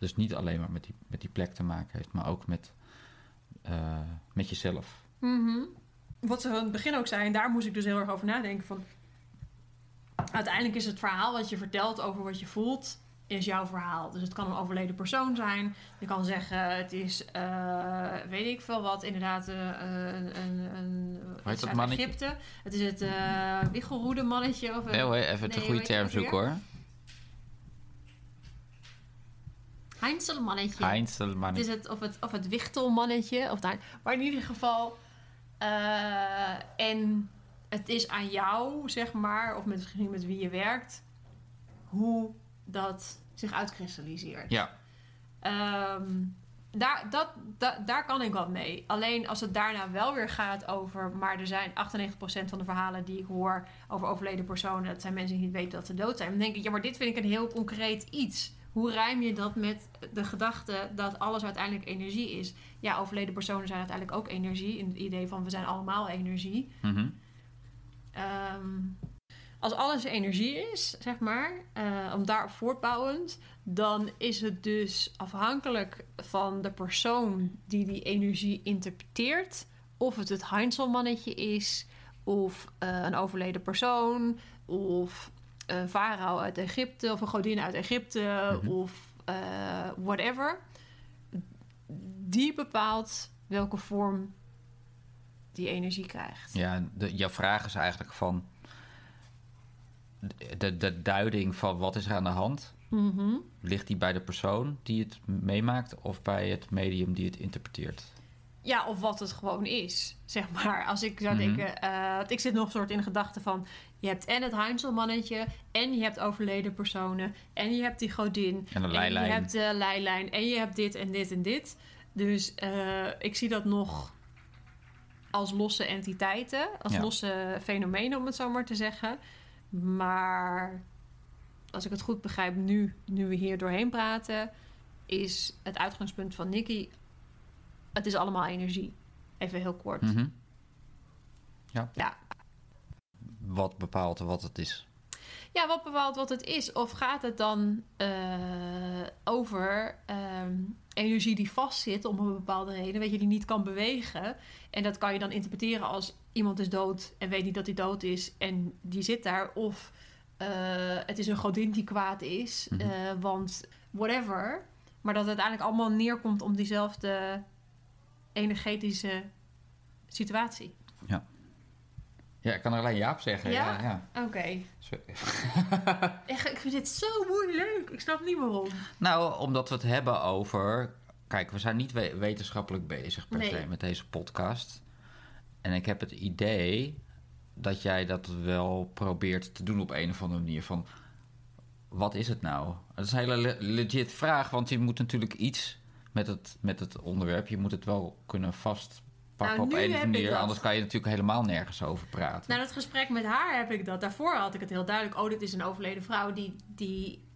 dus niet alleen maar met die, met die plek te maken heeft, maar ook met, eh, met jezelf. Mhm. Wat ze aan het begin ook zei, en daar moest ik dus heel erg over nadenken. Van, uiteindelijk is het verhaal wat je vertelt over wat je voelt, is jouw verhaal. Dus het kan een overleden persoon zijn. Je kan zeggen, het is, eh, weet ik veel wat, inderdaad, eh, een, een, een dat mannetje? Egypte. Het is het uh, mannetje. Of, een- Nee hoor, even de goede term zoeken hoor. Heinzelmannetje. Heinzelman. Het is het, of, het, of het wichtelmannetje. Of daar, maar in ieder geval. eh, en het is aan jou, zeg maar, of met, misschien met wie je werkt, hoe dat zich uitkristalliseert. Ja, Ehm, daar, dat, da- daar kan ik wat mee. Alleen als het daarna wel weer gaat over... maar er zijn 98% van de verhalen die ik hoor over overleden personen... dat zijn mensen die niet weten dat ze dood zijn. Dan denk ik, ja, maar dit vind ik een heel concreet iets. Hoe rijm je dat met de gedachte dat alles uiteindelijk energie is? Ja, overleden personen zijn uiteindelijk ook energie. In het idee van we zijn allemaal energie. mhm. Ehm, als alles energie is, zeg maar, eh, om daarop voortbouwend, dan is het dus afhankelijk van de persoon die die energie interpreteert, of het het Heinzelmannetje is, of eh, een overleden persoon, of een farao uit Egypte, of een godin uit Egypte, Mhm. of eh, whatever. Die bepaalt welke vorm die energie krijgt. Ja, de, jouw vraag is eigenlijk van de, de duiding van wat is er aan de hand. Mhm. Ligt die bij de persoon die het meemaakt of bij het medium die het interpreteert? Ja, of wat het gewoon is, zeg maar. Als ik zou Mhm. denken... eh, ik zit nog soort in de gedachte van... je hebt en het Heinzelmannetje... en je hebt overleden personen... en je hebt die godin... En en je hebt de leilijn... en je hebt dit en dit en dit. Dus eh, ik zie dat nog als losse entiteiten... als Ja. losse fenomenen, om het zo maar te zeggen. Maar als ik het goed begrijp nu... nu we hier doorheen praten... is het uitgangspunt van Nicky het is allemaal energie. Even heel kort. Mhm. Ja. Ja. Wat bepaalt wat het is? ja, wat bepaalt wat het is? Of gaat het dan eh, over ehm, energie die vastzit om een bepaalde reden, weet je, die niet kan bewegen? En dat kan je dan interpreteren als iemand is dood en weet niet dat hij dood is en die zit daar. Of eh, het is een godin die kwaad is, Mhm. eh, want whatever. Maar dat het uiteindelijk allemaal neerkomt om diezelfde energetische situatie. Ja, ik kan er alleen Jaap zeggen. Ja? Ja, ja. Oké. <laughs> Echt, Ik vind dit zo moeilijk. Ik snap niet waarom. Nou, omdat we het hebben over. Kijk, we zijn niet we- wetenschappelijk bezig per Nee. se met deze podcast. En ik heb het idee dat jij dat wel probeert te doen op een of andere manier. Van wat is het nou? Dat is een hele le- legit vraag, want je moet natuurlijk iets met het, met het onderwerp. Je moet het wel kunnen vastpakken Nou, op een of manier. Anders kan je natuurlijk helemaal nergens over praten. Na dat gesprek met haar heb ik dat. Daarvoor had ik het heel duidelijk. Oh, dit is een overleden vrouw die, die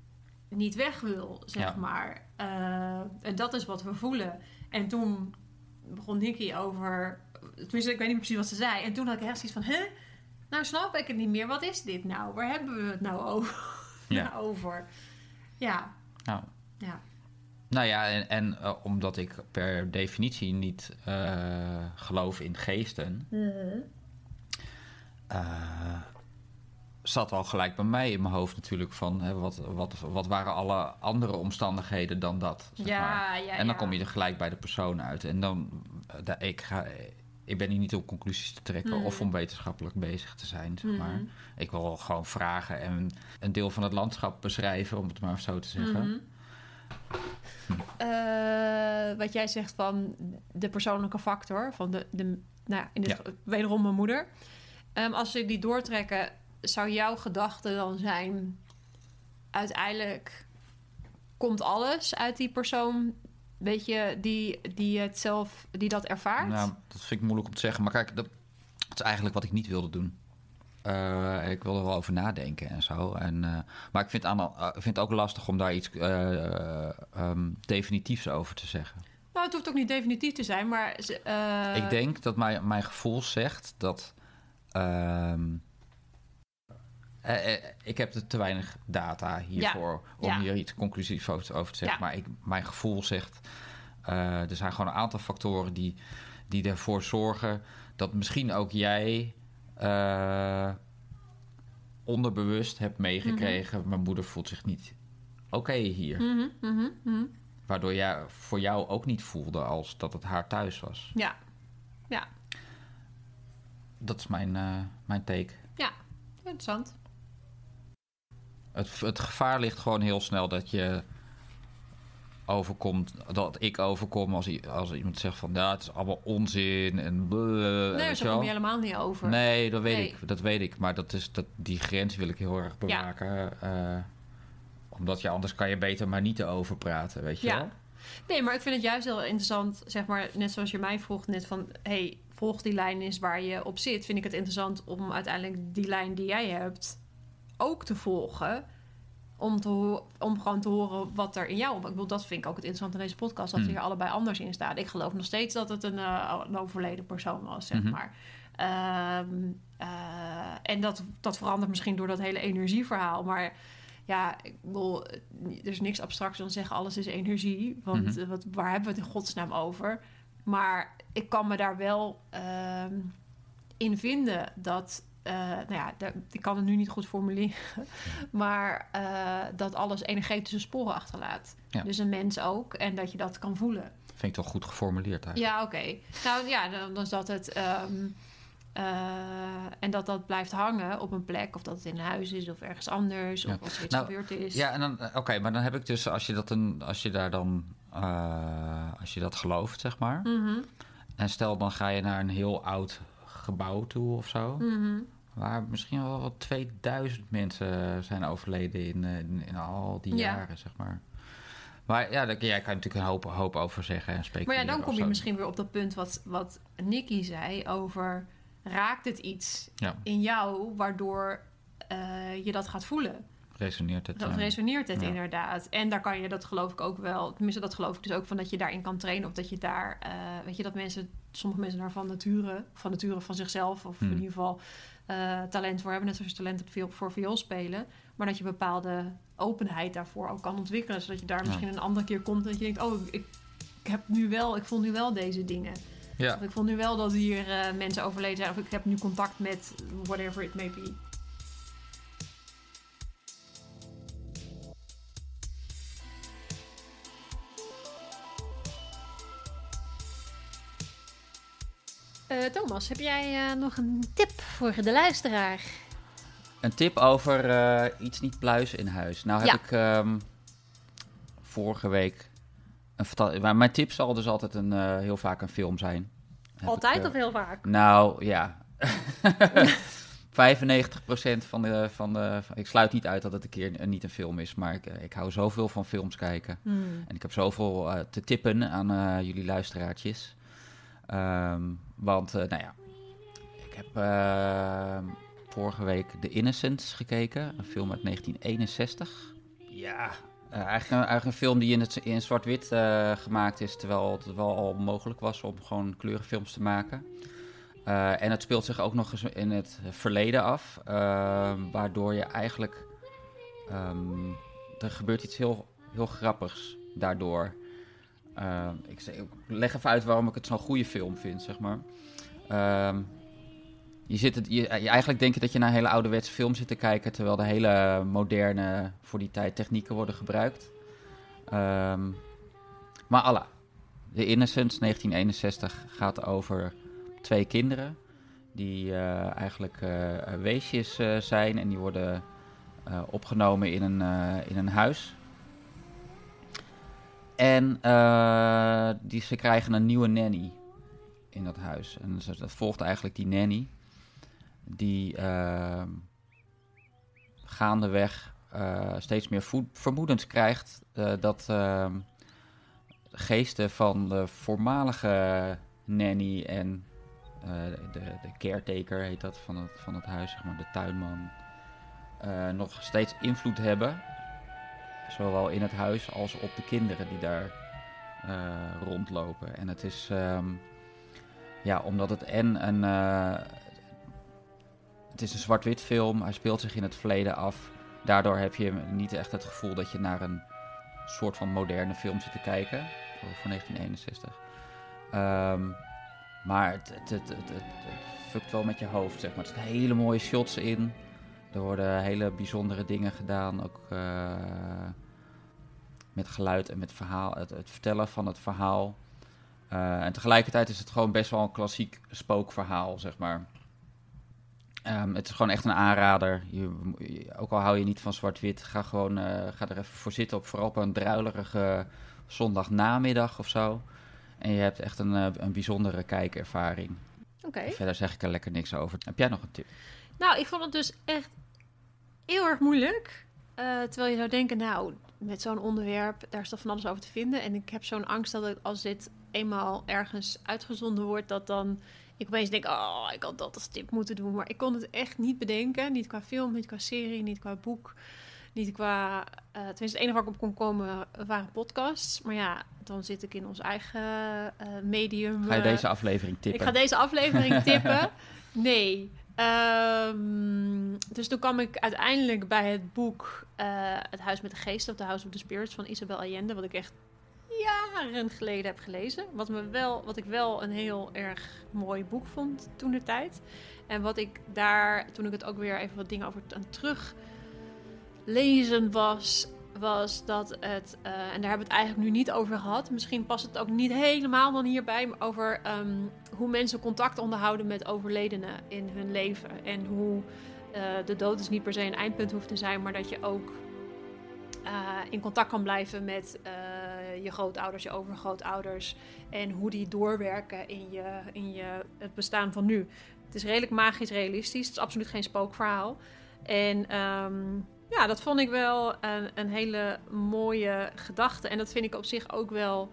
niet weg wil, zeg Ja. maar. Eh, en dat is wat we voelen. En toen begon Nicky over... Tenminste, ik weet niet precies wat ze zei. En toen had ik echt zoiets van... Huh? Nou snap ik het niet meer. Wat is dit nou? Waar hebben we het nou over? Ja. <laughs> over? Ja, Nou, ja. Nou ja, en, en eh, omdat ik per definitie niet eh, geloof in geesten, eh, zat al gelijk bij mij in mijn hoofd natuurlijk van hè, wat, wat, wat waren alle andere omstandigheden dan dat. Zeg Ja, maar. ja, en dan ja. kom je er gelijk bij de persoon uit. En dan, da- ik, ga, ik ben hier niet om conclusies te trekken Mhm. of om wetenschappelijk bezig te zijn, zeg maar. Mhm. Ik wil gewoon vragen en een deel van het landschap beschrijven, om het maar zo te zeggen. Eh, wat jij zegt van de persoonlijke factor, van de, de nou, ja, in dit Ja. wederom mijn moeder. Ehm, als ze die doortrekken, zou jouw gedachte dan zijn: uiteindelijk komt alles uit die persoon, weet je, die, die het zelf, die dat ervaart? Nou, dat vind ik moeilijk om te zeggen. Maar kijk, dat, dat is eigenlijk wat ik niet wilde doen. Eh, ik wilde er wel over nadenken en zo. En, eh, maar ik vind, eh, vind het ook lastig om daar iets eh, ehm, definitiefs over te zeggen. Nou, het hoeft ook niet definitief te zijn, maar ik denk dat mijn, mijn gevoel zegt dat. ehm, eh, eh, ik heb er te weinig data hiervoor om ja. hier iets conclusiefs over, te zeggen. Ja. Maar ik, mijn gevoel zegt. er zijn gewoon een aantal factoren die, die ervoor zorgen dat misschien ook jij eh, onderbewust hebt meegekregen. Mijn moeder voelt zich niet oké hier. mhm, mhm, mhm. Waardoor jij voor jou ook niet voelde als dat het haar thuis was. Ja, ja, Dat is mijn, eh, mijn take. ja, interessant. Het, het gevaar ligt gewoon heel snel dat je overkomt, dat ik overkom als, als iemand zegt van ja, het is allemaal onzin en bleh, Nee, wel. kom je helemaal niet over. Nee, dat weet Nee. ik, dat weet ik. Maar dat is, dat, die grens wil ik heel erg bewaken. eh, omdat je anders kan je beter maar niet erover praten, weet je Ja. wel? Nee, maar ik vind het juist heel interessant, zeg maar, net zoals je mij vroeg net van, hey, volg die lijn eens waar je op zit. Vind ik het interessant om uiteindelijk die lijn die jij hebt ook te volgen. Om, te om gewoon te horen wat er in jou... Ik bedoel, dat vind ik ook het interessante aan deze podcast. Dat Hmm. we hier allebei anders in staan. Ik geloof nog steeds dat het een, eh, een overleden persoon was, zeg Mhm. maar. Ehm, eh, en dat, dat verandert misschien door dat hele energieverhaal. Maar ja, ik bedoel, er is niks abstracts dan zeggen alles is energie. Want Mhm. eh, wat, waar hebben we het in godsnaam over? Maar ik kan me daar wel ehm, in vinden dat... eh, nou ja, ik kan het nu niet goed formuleren. <laughs> Maar eh, dat alles energetische sporen achterlaat. Ja. Dus een mens ook. En dat je dat kan voelen. Vind ik toch goed geformuleerd eigenlijk. Ja, oké. Nou ja, dan, dan is dat het. ehm, eh, en dat dat blijft hangen op een plek, of dat het in een huis is of ergens anders, of als er iets Nou, gebeurd is. Ja, en dan, oké, maar dan heb ik dus, als je dat, een, als je daar dan, als je dat gelooft, zeg maar. Mhm, En stel, dan ga je naar een heel oud gebouw toe of zo. mhm. Waar misschien wel wat 2000 mensen zijn overleden in, eh, in, in al die Ja. jaren, zeg maar. Maar ja, daar, jij kan je natuurlijk een hoop, hoop over zeggen en Maar speculeren. ja, dan kom je misschien weer op dat punt wat, wat Nicky zei over... raakt het iets Ja, in jou waardoor eh, je dat gaat voelen? resoneert het. Dat eh, resoneert het ja. inderdaad. En daar kan je, dat geloof ik ook wel, tenminste dat geloof ik dus ook van dat je daarin kan trainen. Of dat je daar, eh, weet je, dat mensen, sommige mensen daar van nature, van nature van zichzelf, of Hmm. in ieder geval eh, talent voor hebben. Net zoals je talent hebt voor viool spelen. Maar dat je bepaalde openheid daarvoor ook kan ontwikkelen. Zodat je daar Ja. misschien een andere keer komt en dat je denkt, oh, ik, ik heb nu wel, ik voel nu wel deze dingen. Ja, Of ik voel nu wel dat hier eh, mensen overleden zijn. Of ik heb nu contact met whatever it may be. Eh, Thomas, heb jij eh, nog een tip voor de luisteraar? Een tip over eh, iets niet pluizen in huis. Nou heb Ja. ik ehm, vorige week... Een maar mijn tip zal dus altijd een, heel vaak een film zijn. Heb Altijd ik, of heel vaak? Nou, ja. <laughs> 95% van de, van de... Ik sluit niet uit dat het een keer niet een film is, maar ik, ik hou zoveel van films kijken. Hmm. En ik heb zoveel te tippen aan jullie luisteraartjes. Ehm, want, eh, nou ja, ik heb eh, vorige week The Innocents gekeken. Een film uit 1961. Ja, Eh, eigenlijk, een, eigenlijk een film die in, het, in zwart-wit gemaakt is, terwijl het wel al mogelijk was om gewoon kleurenfilms te maken. En het speelt zich ook nog eens in het verleden af, eh, waardoor je eigenlijk. ehm, er gebeurt iets heel, heel grappigs daardoor. Eh, ik, leg even uit waarom ik het zo'n goede film vind, zeg maar. Ehm, je zit het, je, eigenlijk denk je dat je naar een hele ouderwetse film zit te kijken, terwijl de hele moderne, voor die tijd, technieken worden gebruikt. Ehm, maar Allah, The Innocents, 1961, gaat over twee kinderen die eh, eigenlijk eh, weesjes eh, zijn en die worden opgenomen in een, in een huis. En eh, die, ze krijgen een nieuwe nanny in dat huis. En dat volgt eigenlijk die nanny die ehm, gaandeweg eh, steeds meer vermoedens krijgt dat geesten van de voormalige nanny en de, de caretaker heet dat van het, van het huis, zeg maar de tuinman, nog steeds invloed hebben. Zowel in het huis als op de kinderen die daar eh, rondlopen. En het is, ehm, ja, omdat het en een, eh, het is een zwart-wit film, hij speelt zich in het verleden af. Daardoor heb je niet echt het gevoel dat je naar een soort van moderne film zit te kijken, voor, voor 1961. Ehm, maar het, het, het, het, het, het wel met je hoofd, zeg maar. Er zitten hele mooie shots in. Er worden hele bijzondere dingen gedaan, ook eh, met geluid en met verhaal, het, het vertellen van het verhaal. Eh, en tegelijkertijd is het gewoon best wel een klassiek spookverhaal, zeg maar. Ehm, het is gewoon echt een aanrader. Je, je- ook al hou je niet van zwart-wit, ga gewoon eh, ga er even voor zitten. Op, vooral op een druilerige zondagnamiddag of zo. En je hebt echt een, een bijzondere kijkervaring. Oké. Verder zeg ik er lekker niks over. Heb jij nog een tip? Nou, ik vond het dus echt heel erg moeilijk. Eh, terwijl je zou denken, nou, met zo'n onderwerp, daar is toch van alles over te vinden. En ik heb zo'n angst dat het, als dit eenmaal ergens uitgezonden wordt, dat dan ik opeens denk, oh, ik had dat als tip moeten doen. Maar ik kon het echt niet bedenken. Niet qua film, niet qua serie, niet qua boek. Niet qua... eh tenminste, het enige waar ik op kon komen waren podcasts. Maar ja, dan zit ik in ons eigen eh, medium. Ga je deze aflevering tippen? ik ga deze aflevering <laughs> tippen. Nee. Ehm, dus toen kwam ik uiteindelijk bij het boek eh, Het Huis met de Geesten, of The House of the Spirits van Isabel Allende, wat ik echt jaren geleden heb gelezen. Wat, me wel, wat ik wel een heel erg mooi boek vond toen de tijd. En wat ik daar, toen ik het ook weer even wat dingen over aan terug lezen was, was dat het, eh, en daar hebben we het eigenlijk nu niet over gehad. Misschien past het ook niet helemaal dan hierbij, maar over ehm, hoe mensen contact onderhouden met overledenen in hun leven. En hoe eh, de dood dus niet per se een eindpunt hoeft te zijn, maar dat je ook eh, in contact kan blijven met je grootouders, je overgrootouders. En hoe die doorwerken in, je, in je, het bestaan van nu. Het is redelijk magisch realistisch. Het is absoluut geen spookverhaal. En ehm, ja, dat vond ik wel een, een hele mooie gedachte. En dat vind ik op zich ook wel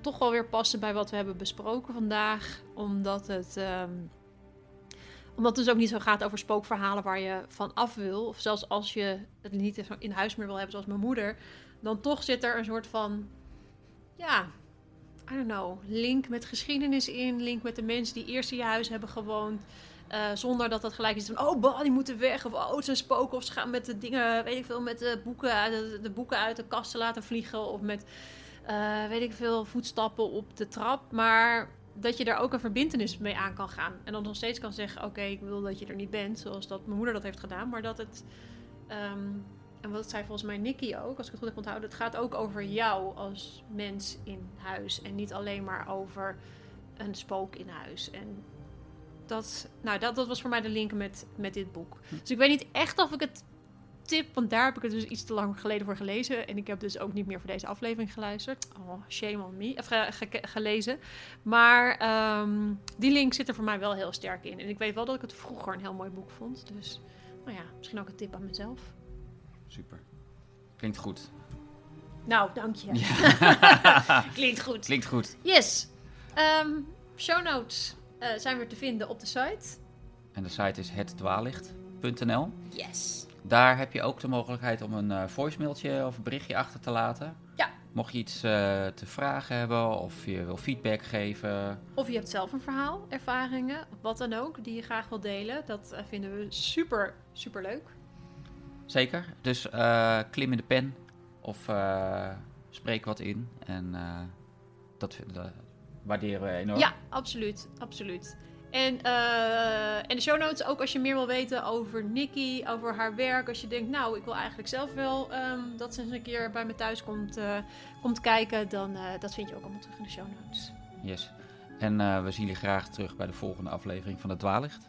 toch wel weer passen bij wat we hebben besproken vandaag. Omdat het, ehm, omdat het dus ook niet zo gaat over spookverhalen waar je van af wil. Of zelfs als je het niet in huis meer wil hebben, zoals mijn moeder. Dan toch zit er een soort van, ja, I don't know, link met geschiedenis in. Link met de mensen die eerst in je huis hebben gewoond. Eh, zonder dat dat gelijk is van, oh, bah, die moeten weg. Of, oh, het zijn spoken. Of ze gaan met de dingen, weet ik veel, met de boeken, de, boeken uit de kasten laten vliegen. Of met, eh, weet ik veel, voetstappen op de trap. Maar dat je daar ook een verbindenis mee aan kan gaan. En dan nog steeds kan zeggen, oké, ik wil dat je er niet bent. Zoals dat mijn moeder dat heeft gedaan. Maar dat het... ehm, en wat zei volgens mij Nicky ook, als ik het goed heb onthouden. Het gaat ook over jou als mens in huis. En niet alleen maar over een spook in huis. En dat, nou, dat, dat was voor mij de link met, met dit boek. Dus ik weet niet echt of ik het tip, want daar heb ik het dus iets te lang geleden voor gelezen. En ik heb dus ook niet meer voor deze aflevering geluisterd. Oh, shame on me. Of ge- ge- gelezen. Maar ehm, die link zit er voor mij wel heel sterk in. En ik weet wel dat ik het vroeger een heel mooi boek vond. Dus, nou ja, misschien ook een tip aan mezelf. Super. Klinkt goed. Nou, dank je. <laughs> Klinkt goed. Klinkt goed. Yes. Ehm, show notes eh, zijn weer te vinden op de site. En de site is hetdwaallicht.nl. Yes. Daar heb je ook de mogelijkheid om een eh, voicemailtje of een berichtje achter te laten. Ja. Mocht je iets eh, te vragen hebben of je wil feedback geven. Of je hebt zelf een verhaal, ervaringen, wat dan ook, die je graag wil delen. Dat vinden we super, super leuk. Zeker. Dus klim in de pen of spreek wat in. En dat, dat waarderen we enorm. Ja, absoluut, absoluut. En, eh, en de show notes, ook als je meer wil weten over Nikki, over haar werk. Als je denkt, nou, ik wil eigenlijk zelf wel ehm, dat ze eens een keer bij me thuis komt, eh, komt kijken. Dan eh, dat vind je ook allemaal terug in de show notes. Yes. En eh, we zien jullie graag terug bij de volgende aflevering van het Dwaallicht.